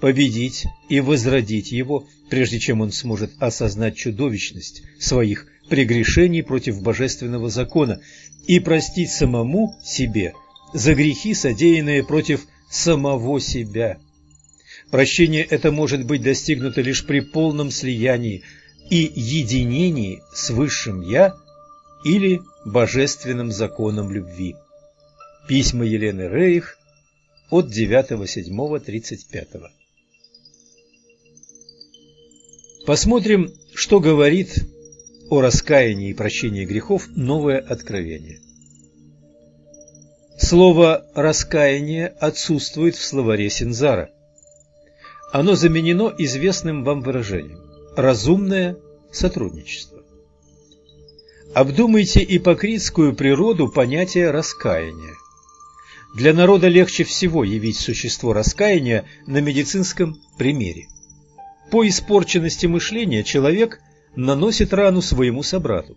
победить и возродить его, прежде чем он сможет осознать чудовищность своих прегрешений против божественного закона и простить самому себе за грехи, содеянные против самого себя. Прощение это может быть достигнуто лишь при полном слиянии и единении с Высшим Я или божественным законом любви. Письма Елены Рейх от 9.7.35 Посмотрим, что говорит о раскаянии и прощении грехов новое откровение. Слово «раскаяние» отсутствует в словаре Синзара. Оно заменено известным вам выражением «разумное сотрудничество». Обдумайте ипокритскую природу понятия раскаяния. Для народа легче всего явить существо раскаяния на медицинском примере. По испорченности мышления человек наносит рану своему собрату.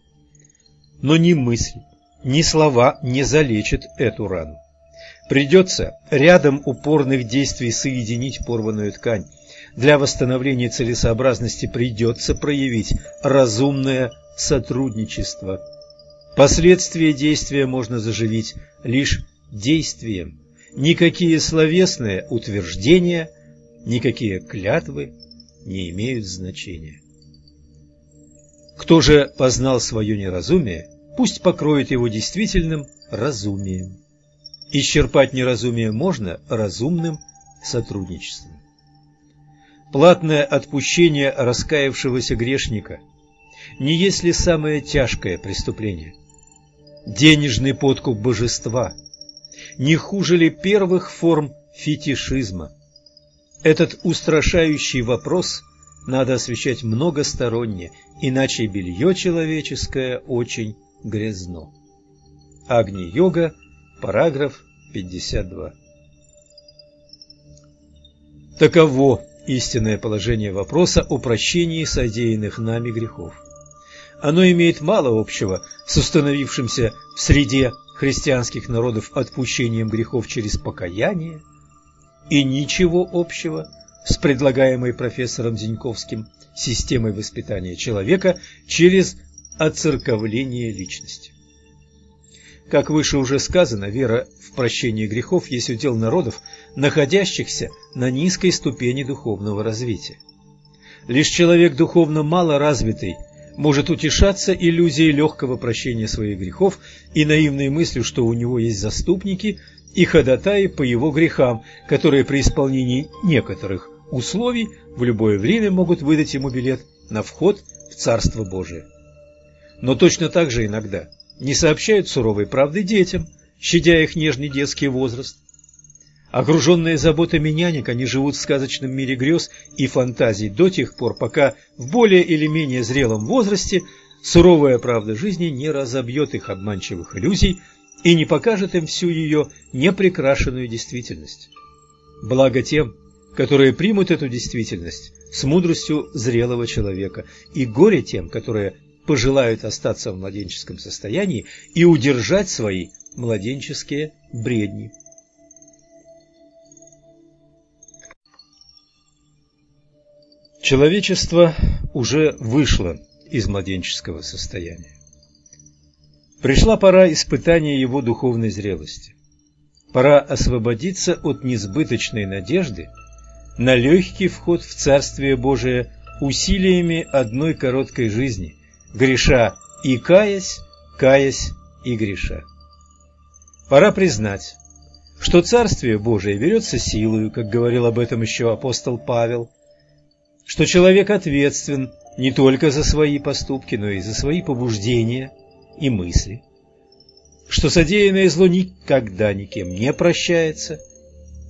Но ни мысль, ни слова не залечат эту рану. Придется рядом упорных действий соединить порванную ткань. Для восстановления целесообразности придется проявить разумное сотрудничество. Последствия действия можно заживить лишь действием. Никакие словесные утверждения, никакие клятвы не имеют значения. Кто же познал свое неразумие, пусть покроет его действительным разумием. Исчерпать неразумие можно разумным сотрудничеством. Платное отпущение раскаявшегося грешника не есть ли самое тяжкое преступление? Денежный подкуп божества не хуже ли первых форм фетишизма? Этот устрашающий вопрос надо освещать многосторонне, иначе белье человеческое очень грязно. Агни-йога, параграф 52. Таково истинное положение вопроса о прощении содеянных нами грехов. Оно имеет мало общего с установившимся в среде христианских народов отпущением грехов через покаяние и ничего общего с предлагаемой профессором Зиньковским системой воспитания человека через оцерковление личности. Как выше уже сказано, вера в прощение грехов есть удел народов, находящихся на низкой ступени духовного развития. Лишь человек духовно мало развитый может утешаться иллюзией легкого прощения своих грехов и наивной мыслью, что у него есть заступники и ходатаи по его грехам, которые при исполнении некоторых условий в любое время могут выдать ему билет на вход в Царство Божие. но точно так же иногда не сообщают суровой правды детям, щадя их нежный детский возраст. Окруженные заботами нянек, они живут в сказочном мире грез и фантазий до тех пор, пока в более или менее зрелом возрасте суровая правда жизни не разобьет их обманчивых иллюзий и не покажет им всю ее непрекрашенную действительность. Благо тем, которые примут эту действительность с мудростью зрелого человека, и горе тем, которые пожелают остаться в младенческом состоянии и удержать свои младенческие бредни. Человечество уже вышло из младенческого состояния. Пришла пора испытания его духовной зрелости. Пора освободиться от несбыточной надежды на легкий вход в Царствие Божие усилиями одной короткой жизни, греша и каясь, каясь и греша. Пора признать, что Царствие Божие берется силою, как говорил об этом еще апостол Павел, что человек ответственен не только за свои поступки, но и за свои побуждения и мысли, что содеянное зло никогда никем не прощается,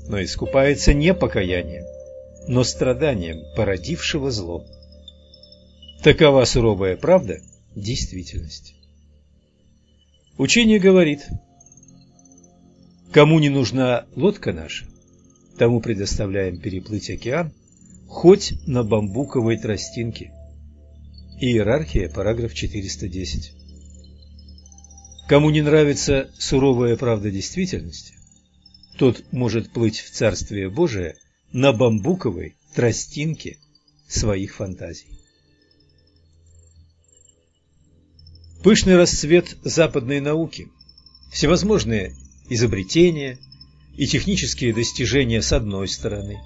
но искупается не покаянием, но страданием породившего зло. Такова суровая правда действительности. Учение говорит, кому не нужна лодка наша, тому предоставляем переплыть океан, хоть на бамбуковой тростинке. Иерархия, параграф 410. Кому не нравится суровая правда действительности, тот может плыть в Царствие Божие на бамбуковой тростинке своих фантазий. Пышный расцвет западной науки, всевозможные изобретения и технические достижения с одной стороны,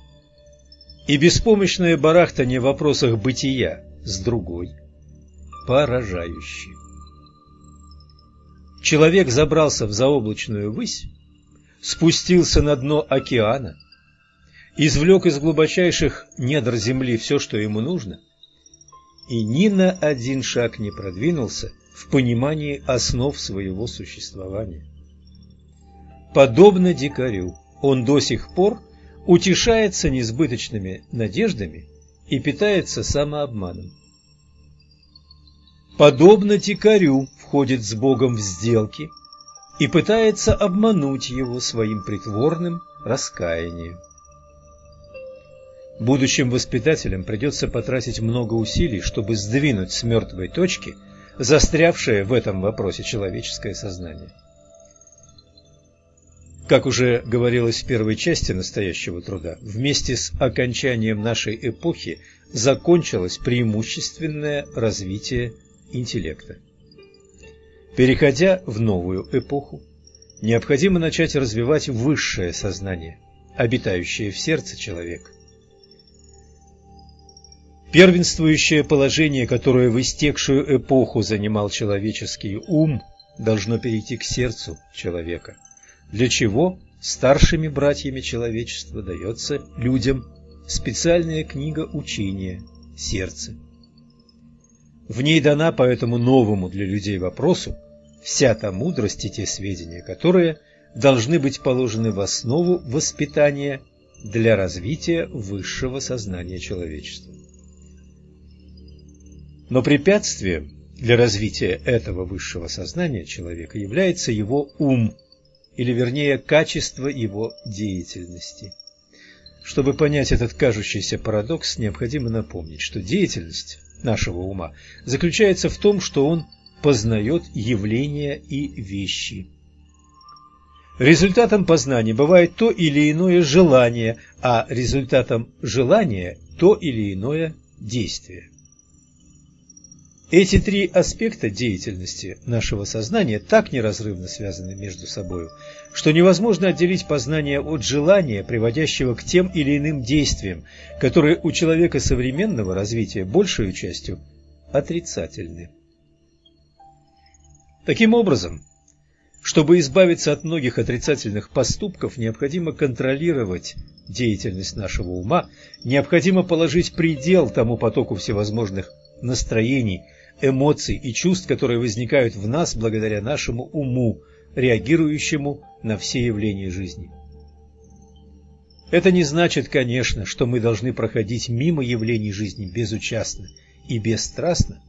и беспомощное барахтание в вопросах бытия с другой, поражающие. Человек забрался в заоблачную высь, спустился на дно океана, извлек из глубочайших недр земли все, что ему нужно, и ни на один шаг не продвинулся в понимании основ своего существования. Подобно дикарю, он до сих пор утешается несбыточными надеждами и питается самообманом. Подобно дикарю входит с Богом в сделки и пытается обмануть его своим притворным раскаянием. Будущим воспитателям придется потратить много усилий, чтобы сдвинуть с мертвой точки – застрявшее в этом вопросе человеческое сознание. Как уже говорилось в первой части настоящего труда, вместе с окончанием нашей эпохи закончилось преимущественное развитие интеллекта. Переходя в новую эпоху, необходимо начать развивать высшее сознание, обитающее в сердце человека. Первенствующее положение, которое в истекшую эпоху занимал человеческий ум, должно перейти к сердцу человека, для чего старшими братьями человечества дается людям специальная книга учения «Сердце». В ней дана по этому новому для людей вопросу вся та мудрость и те сведения, которые должны быть положены в основу воспитания для развития высшего сознания человечества. Но препятствием для развития этого высшего сознания человека является его ум, или вернее качество его деятельности. Чтобы понять этот кажущийся парадокс, необходимо напомнить, что деятельность нашего ума заключается в том, что он познает явления и вещи. Результатом познания бывает то или иное желание, а результатом желания – то или иное действие. Эти три аспекта деятельности нашего сознания так неразрывно связаны между собой, что невозможно отделить познание от желания, приводящего к тем или иным действиям, которые у человека современного развития большей частью отрицательны. Таким образом, чтобы избавиться от многих отрицательных поступков, необходимо контролировать деятельность нашего ума, необходимо положить предел тому потоку всевозможных настроений, эмоций и чувств, которые возникают в нас благодаря нашему уму, реагирующему на все явления жизни. Это не значит, конечно, что мы должны проходить мимо явлений жизни безучастно и бесстрастно,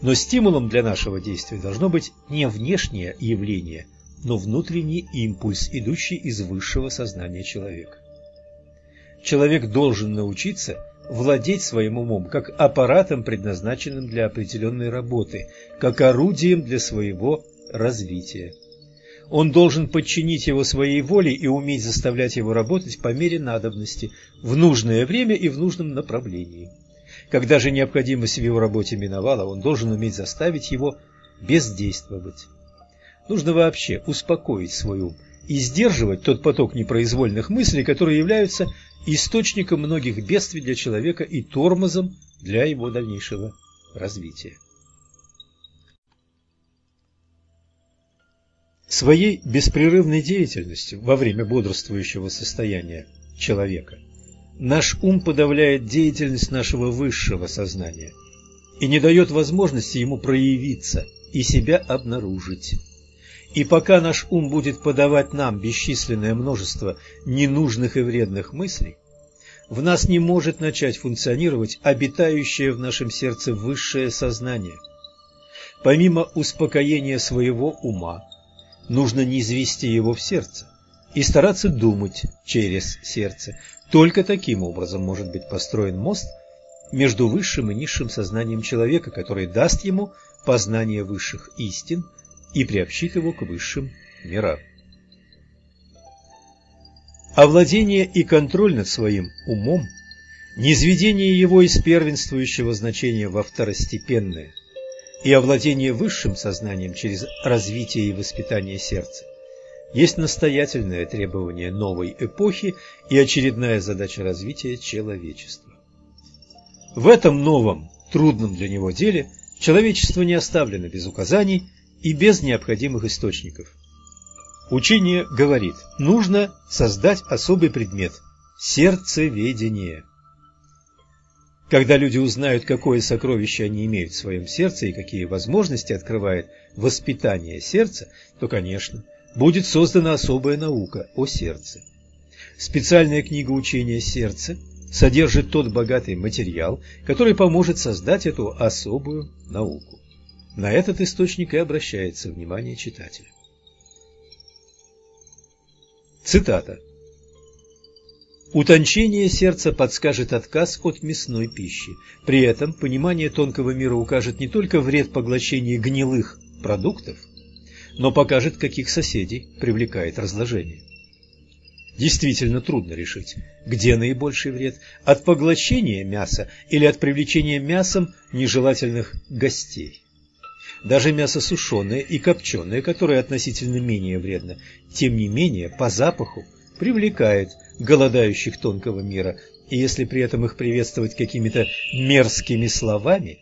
но стимулом для нашего действия должно быть не внешнее явление, но внутренний импульс, идущий из высшего сознания человека. Человек должен научиться владеть своим умом как аппаратом, предназначенным для определенной работы, как орудием для своего развития. Он должен подчинить его своей воле и уметь заставлять его работать по мере надобности, в нужное время и в нужном направлении. Когда же необходимость в его работе миновала, он должен уметь заставить его бездействовать. Нужно вообще успокоить свой ум и сдерживать тот поток непроизвольных мыслей, которые являются источником многих бедствий для человека и тормозом для его дальнейшего развития. Своей беспрерывной деятельностью во время бодрствующего состояния человека наш ум подавляет деятельность нашего высшего сознания и не дает возможности ему проявиться и себя обнаружить. И пока наш ум будет подавать нам бесчисленное множество ненужных и вредных мыслей, в нас не может начать функционировать обитающее в нашем сердце высшее сознание. Помимо успокоения своего ума, нужно не извести его в сердце и стараться думать через сердце. Только таким образом может быть построен мост между высшим и низшим сознанием человека, который даст ему познание высших истин и приобщит его к высшим мирам. Овладение и контроль над своим умом, низведение его из первенствующего значения во второстепенное – и овладение высшим сознанием через развитие и воспитание сердца есть настоятельное требование новой эпохи и очередная задача развития человечества. В этом новом, трудном для него деле человечество не оставлено без указаний и без необходимых источников. Учение говорит, нужно создать особый предмет – сердцеведение – когда люди узнают, какое сокровище они имеют в своем сердце и какие возможности открывает воспитание сердца, то, конечно, будет создана особая наука о сердце. Специальная книга учения сердца содержит тот богатый материал, который поможет создать эту особую науку. На этот источник и обращается внимание читателя. Цитата. Утончение сердца подскажет отказ от мясной пищи. При этом понимание тонкого мира укажет не только вред поглощения гнилых продуктов, но покажет, каких соседей привлекает разложение. Действительно трудно решить, где наибольший вред – от поглощения мяса или от привлечения мясом нежелательных гостей. Даже мясо сушеное и копченое, которое относительно менее вредно, тем не менее по запаху привлекает голодающих тонкого мира, и если при этом их приветствовать какими-то мерзкими словами,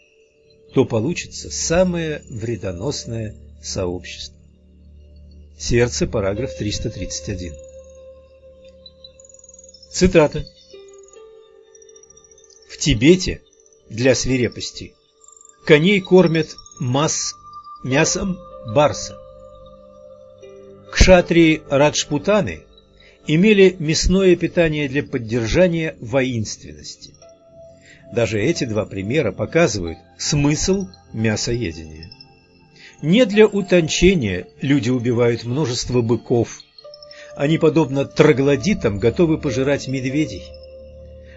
то получится самое вредоносное сообщество. Сердце, параграф 331. Цитата. В Тибете для свирепости коней кормят масс мясом барса. Кшатрии Раджпутаны имели мясное питание для поддержания воинственности. Даже эти два примера показывают смысл мясоедения. Не для утончения люди убивают множество быков. Они, подобно троглодитам, готовы пожирать медведей.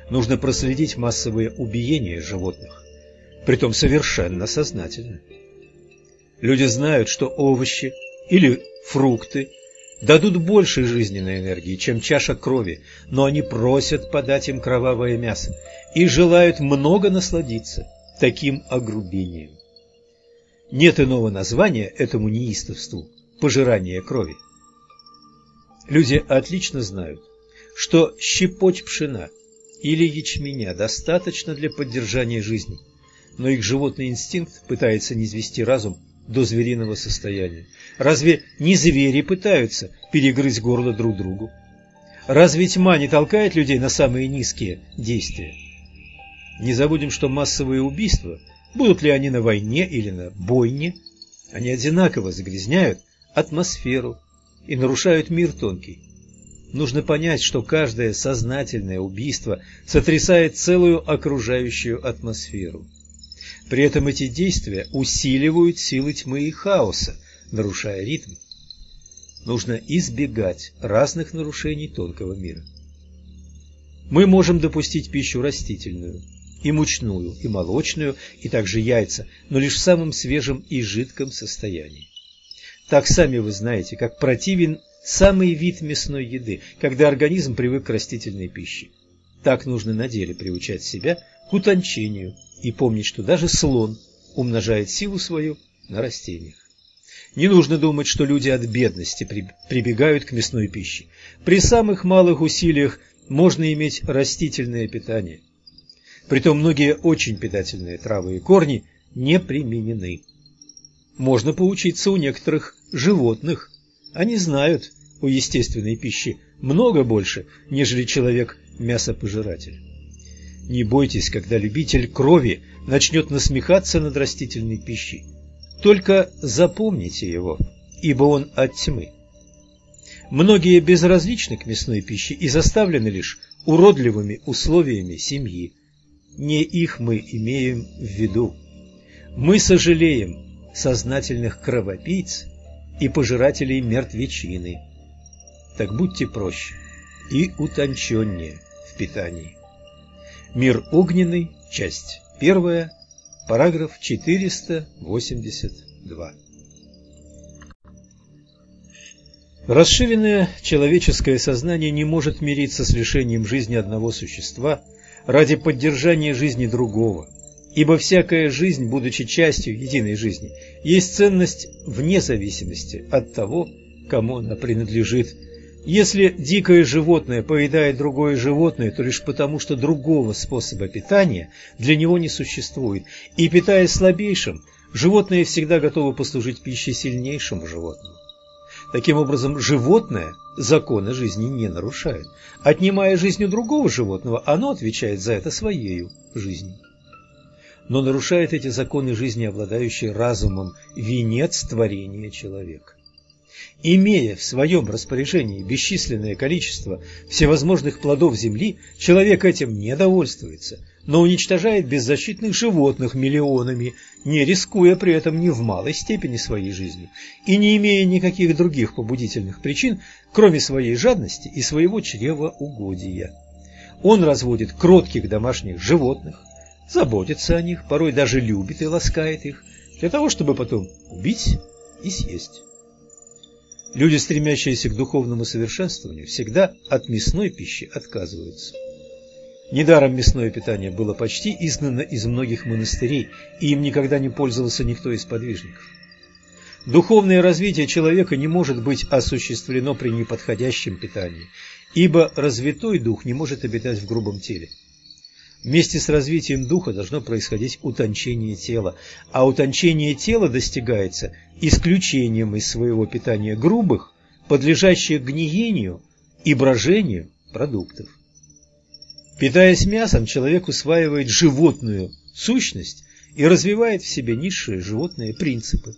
Нужно проследить массовые убиения животных, притом совершенно сознательно. Люди знают, что овощи или фрукты дадут больше жизненной энергии, чем чаша крови, но они просят подать им кровавое мясо и желают много насладиться таким огрубением. Нет иного названия этому неистовству – пожирание крови. Люди отлично знают, что щепоть пшена или ячменя достаточно для поддержания жизни, но их животный инстинкт пытается низвести разум до звериного состояния. Разве не звери пытаются перегрызть горло друг другу? Разве тьма не толкает людей на самые низкие действия? Не забудем, что массовые убийства будут ли они на войне или на бойне, они одинаково загрязняют атмосферу и нарушают мир тонкий. Нужно понять, что каждое сознательное убийство сотрясает целую окружающую атмосферу. При этом эти действия усиливают силы тьмы и хаоса, нарушая ритм. Нужно избегать разных нарушений тонкого мира. Мы можем допустить пищу растительную, и мучную, и молочную, и также яйца, но лишь в самом свежем и жидком состоянии. Так сами вы знаете, как противен самый вид мясной еды, когда организм привык к растительной пище. Так нужно на деле приучать себя к утончению и помнить, что даже слон умножает силу свою на растениях. Не нужно думать, что люди от бедности прибегают к мясной пище. При самых малых усилиях можно иметь растительное питание. Притом многие очень питательные травы и корни не применены. Можно поучиться у некоторых животных. Они знают у естественной пищи много больше, нежели человек мясопожиратель. Не бойтесь, когда любитель крови начнет насмехаться над растительной пищей. Только запомните его, ибо он от тьмы. Многие безразличны к мясной пище и заставлены лишь уродливыми условиями семьи. Не их мы имеем в виду. Мы сожалеем сознательных кровопийц и пожирателей мертвечины. Так будьте проще и утонченнее в питании. Мир огненный, часть первая, параграф 482. Расширенное человеческое сознание не может мириться с лишением жизни одного существа ради поддержания жизни другого, ибо всякая жизнь, будучи частью единой жизни, есть ценность вне зависимости от того, кому она принадлежит. Если дикое животное поедает другое животное, то лишь потому, что другого способа питания для него не существует, и питаясь слабейшим, животное всегда готово послужить пищей сильнейшему животному. Таким образом, животное законы жизни не нарушает. Отнимая жизнь у другого животного, оно отвечает за это своей жизнью. Но нарушает эти законы жизни, обладающие разумом, венец творения человека. Имея в своем распоряжении бесчисленное количество всевозможных плодов земли, человек этим не довольствуется, но уничтожает беззащитных животных миллионами, не рискуя при этом ни в малой степени своей жизнью и не имея никаких других побудительных причин, кроме своей жадности и своего чревоугодия. Он разводит кротких домашних животных, заботится о них, порой даже любит и ласкает их, для того, чтобы потом убить и съесть. Люди, стремящиеся к духовному совершенствованию, всегда от мясной пищи отказываются. Недаром мясное питание было почти изгнано из многих монастырей, и им никогда не пользовался никто из подвижников. Духовное развитие человека не может быть осуществлено при неподходящем питании, ибо развитой дух не может обитать в грубом теле. Вместе с развитием духа должно происходить утончение тела, а утончение тела достигается исключением из своего питания грубых, подлежащих гниению и брожению продуктов. Питаясь мясом, человек усваивает животную сущность и развивает в себе низшие животные принципы.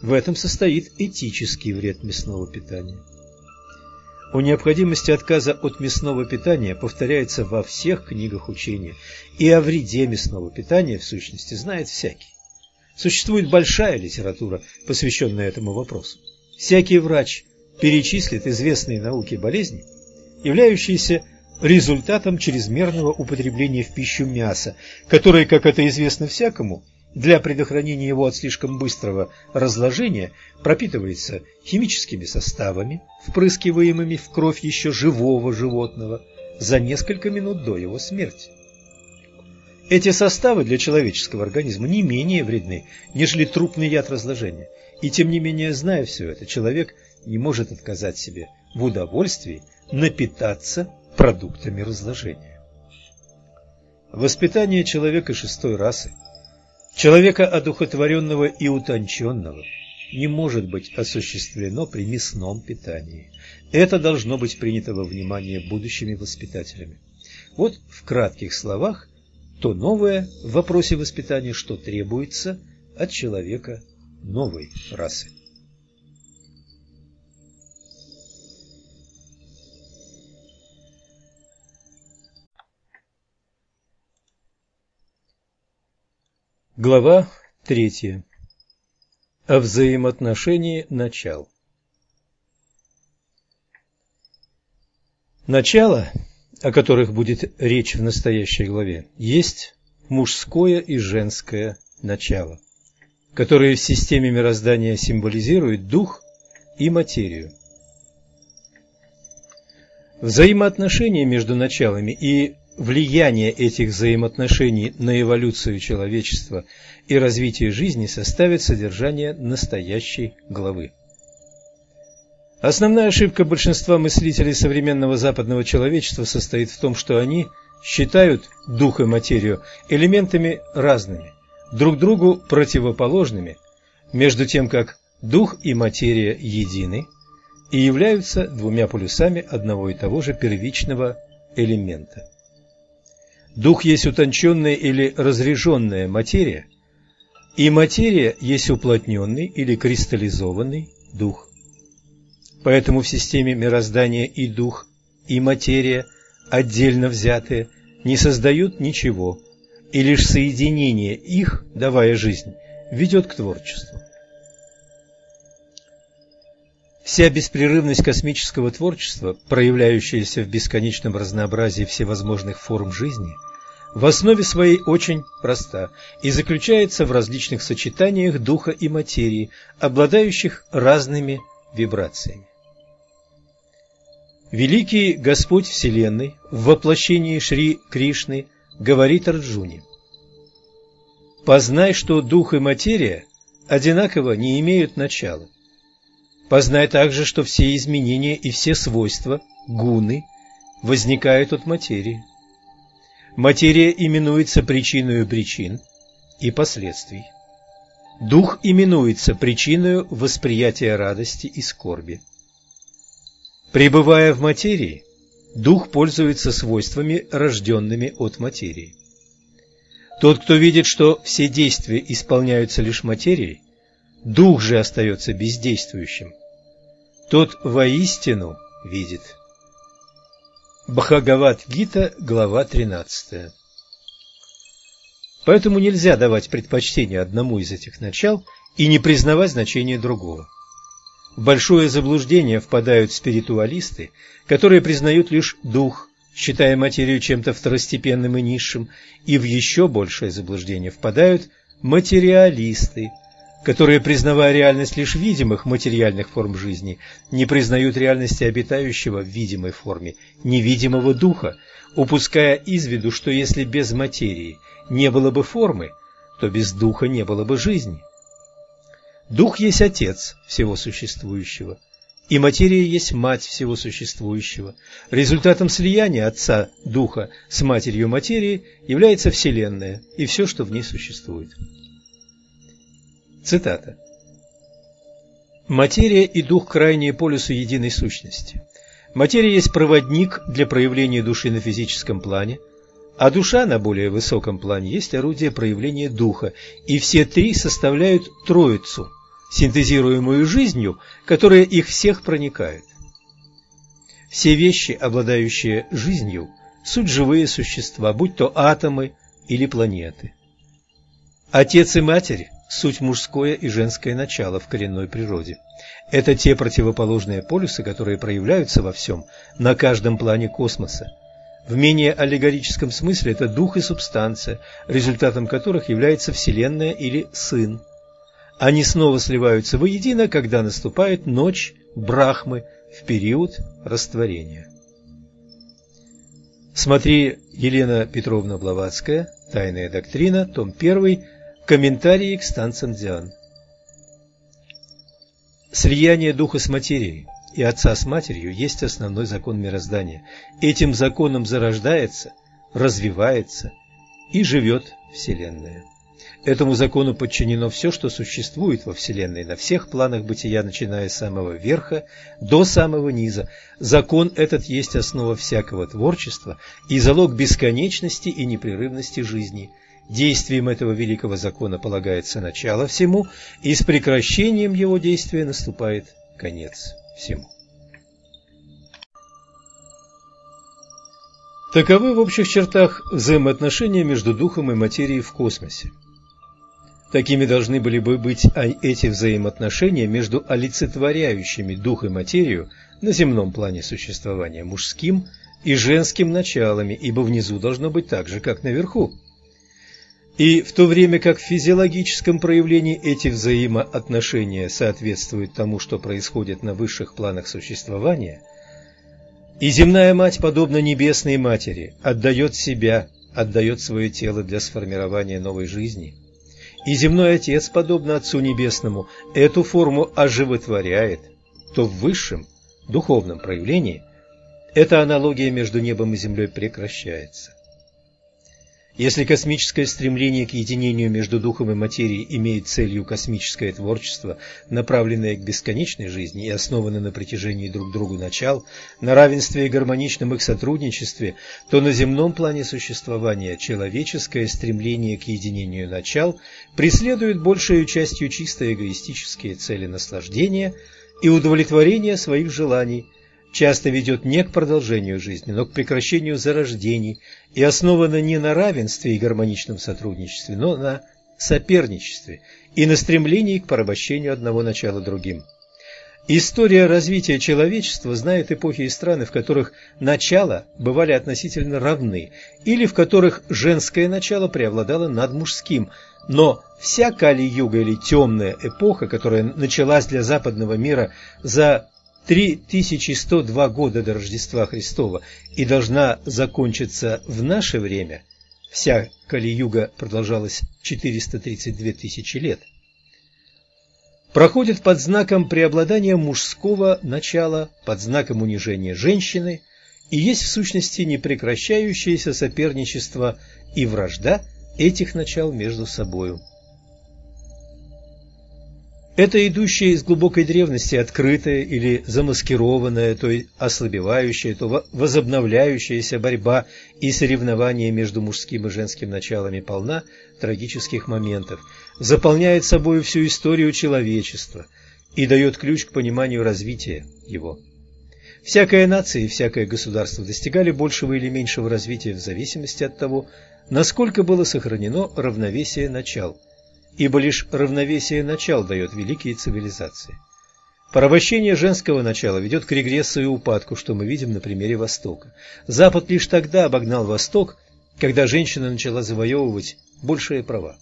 В этом состоит этический вред мясного питания. О необходимости отказа от мясного питания повторяется во всех книгах учения, и о вреде мясного питания в сущности знает всякий. Существует большая литература, посвященная этому вопросу. Всякий врач перечислит известные науке болезни, являющиеся результатом чрезмерного употребления в пищу мяса, которое, как это известно всякому, для предохранения его от слишком быстрого разложения пропитывается химическими составами, впрыскиваемыми в кровь еще живого животного за несколько минут до его смерти. Эти составы для человеческого организма не менее вредны, нежели трупный яд разложения. И тем не менее, зная все это, человек не может отказать себе в удовольствии напитаться продуктами разложения. Воспитание человека шестой расы, человека одухотворенного и утонченного, не может быть осуществлено при мясном питании. Это должно быть принято во внимание будущими воспитателями. Вот в кратких словах то новое в вопросе воспитания, что требуется от человека новой расы. Глава третья. О взаимоотношении начал. Начало, о которых будет речь в настоящей главе, есть мужское и женское начало, которые в системе мироздания символизируют дух и материю. Взаимоотношения между началами и влияние этих взаимоотношений на эволюцию человечества и развитие жизни составит содержание настоящей главы. Основная ошибка большинства мыслителей современного западного человечества состоит в том, что они считают дух и материю элементами разными, друг другу противоположными, между тем как дух и материя едины и являются двумя полюсами одного и того же первичного элемента. Дух есть утонченная или разреженная материя, и материя есть уплотненный или кристаллизованный дух. Поэтому в системе мироздания и дух, и материя, отдельно взятые, не создают ничего, и лишь соединение их, давая жизнь, ведет к творчеству. Вся беспрерывность космического творчества, проявляющаяся в бесконечном разнообразии всевозможных форм жизни, в основе своей очень проста и заключается в различных сочетаниях духа и материи, обладающих разными вибрациями. Великий Господь Вселенной в воплощении Шри Кришны говорит Арджуне «Познай, что дух и материя одинаково не имеют начала. Познай также, что все изменения и все свойства, гуны, возникают от материи. Материя именуется причиной причин и последствий. Дух именуется причиной восприятия радости и скорби. Пребывая в материи, дух пользуется свойствами, рожденными от материи. Тот, кто видит, что все действия исполняются лишь материей, дух же остается бездействующим, тот воистину видит. Бхагават-гита, глава 13. Поэтому нельзя давать предпочтение одному из этих начал и не признавать значение другого. В большое заблуждение впадают спиритуалисты, которые признают лишь дух, считая материю чем-то второстепенным и низшим, и в еще большее заблуждение впадают материалисты, которые, признавая реальность лишь видимых материальных форм жизни, не признают реальности обитающего в видимой форме невидимого духа, упуская из виду, что если без материи не было бы формы, то без духа не было бы жизни. Дух есть отец всего существующего, и материя есть мать всего существующего. Результатом слияния отца духа с матерью материи является Вселенная и все, что в ней существует. Цитата. Материя и дух – крайние полюсы единой сущности. Материя есть проводник для проявления души на физическом плане, а душа на более высоком плане есть орудие проявления духа, и все три составляют троицу, синтезируемую жизнью, которая их всех проникает. Все вещи, обладающие жизнью, суть живые существа, будь то атомы или планеты. Отец и матерь суть мужское и женское начало в коренной природе. Это те противоположные полюсы, которые проявляются во всем, на каждом плане космоса. В менее аллегорическом смысле это дух и субстанция, результатом которых является Вселенная или Сын. Они снова сливаются воедино, когда наступает ночь Брахмы в период растворения. Смотри Елена Петровна Блаватская, Тайная доктрина, том 1, Комментарии к станциям Диан. Слияние духа с материей и отца с матерью есть основной закон мироздания. Этим законом зарождается, развивается и живет Вселенная. Этому закону подчинено все, что существует во Вселенной на всех планах бытия, начиная с самого верха до самого низа. Закон этот есть основа всякого творчества и залог бесконечности и непрерывности жизни. Действием этого великого закона полагается начало всему, и с прекращением его действия наступает конец всему. Таковы в общих чертах взаимоотношения между духом и материей в космосе. Такими должны были бы быть эти взаимоотношения между олицетворяющими дух и материю на земном плане существования мужским и женским началами, ибо внизу должно быть так же, как наверху. И в то время как в физиологическом проявлении эти взаимоотношения соответствуют тому, что происходит на высших планах существования, и земная мать, подобно небесной матери, отдает себя, отдает свое тело для сформирования новой жизни – и земной Отец, подобно Отцу Небесному, эту форму оживотворяет, то в высшем, духовном проявлении эта аналогия между небом и землей прекращается. Если космическое стремление к единению между духом и материей имеет целью космическое творчество, направленное к бесконечной жизни и основанное на притяжении друг к другу начал, на равенстве и гармоничном их сотрудничестве, то на земном плане существования человеческое стремление к единению начал преследует большей частью чисто эгоистические цели наслаждения и удовлетворения своих желаний – часто ведет не к продолжению жизни, но к прекращению зарождений и основана не на равенстве и гармоничном сотрудничестве, но на соперничестве и на стремлении к порабощению одного начала другим. История развития человечества знает эпохи и страны, в которых начала бывали относительно равны, или в которых женское начало преобладало над мужским, но вся Кали-Юга или темная эпоха, которая началась для западного мира за 3102 года до Рождества Христова и должна закончиться в наше время, вся Кали-юга продолжалась 432 тысячи лет, проходит под знаком преобладания мужского начала, под знаком унижения женщины и есть в сущности непрекращающееся соперничество и вражда этих начал между собою. Это идущая из глубокой древности открытая или замаскированная, то есть ослабевающая, то возобновляющаяся борьба и соревнования между мужским и женским началами полна трагических моментов, заполняет собой всю историю человечества и дает ключ к пониманию развития его. Всякая нация и всякое государство достигали большего или меньшего развития в зависимости от того, насколько было сохранено равновесие начал – ибо лишь равновесие начал дает великие цивилизации. Порабощение женского начала ведет к регрессу и упадку, что мы видим на примере Востока. Запад лишь тогда обогнал Восток, когда женщина начала завоевывать большие права.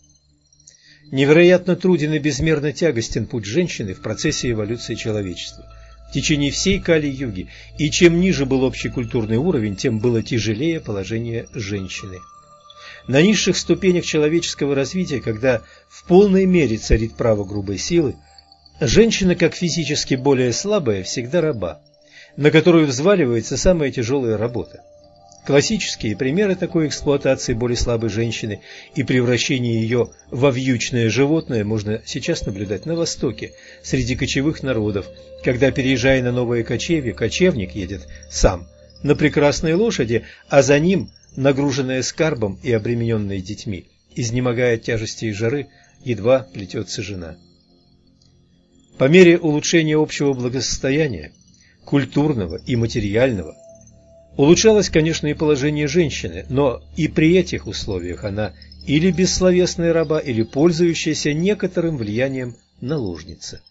Невероятно труден и безмерно тягостен путь женщины в процессе эволюции человечества. В течение всей Кали-юги, и чем ниже был общий культурный уровень, тем было тяжелее положение женщины. На низших ступенях человеческого развития, когда в полной мере царит право грубой силы, женщина, как физически более слабая, всегда раба, на которую взваливается самая тяжелая работа. Классические примеры такой эксплуатации более слабой женщины и превращения ее во вьючное животное можно сейчас наблюдать на Востоке, среди кочевых народов, когда, переезжая на новое кочевье, кочевник едет сам на прекрасной лошади, а за ним нагруженная скарбом и обремененная детьми, изнемогая от тяжести и жары, едва плетется жена. По мере улучшения общего благосостояния, культурного и материального, улучшалось, конечно, и положение женщины, но и при этих условиях она или бессловесная раба, или пользующаяся некоторым влиянием наложница.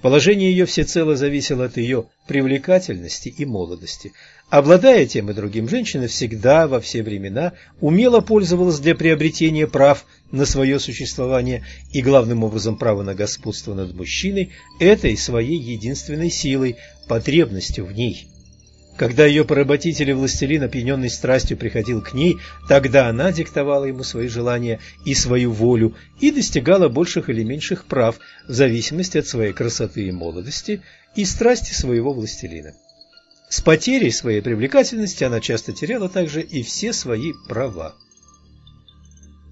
Положение ее всецело зависело от ее привлекательности и молодости. Обладая тем и другим, женщина всегда, во все времена, умело пользовалась для приобретения прав на свое существование и, главным образом, право на господство над мужчиной, этой своей единственной силой, потребностью в ней. Когда ее поработитель и властелин, опьяненный страстью, приходил к ней, тогда она диктовала ему свои желания и свою волю и достигала больших или меньших прав в зависимости от своей красоты и молодости и страсти своего властелина. С потерей своей привлекательности она часто теряла также и все свои права.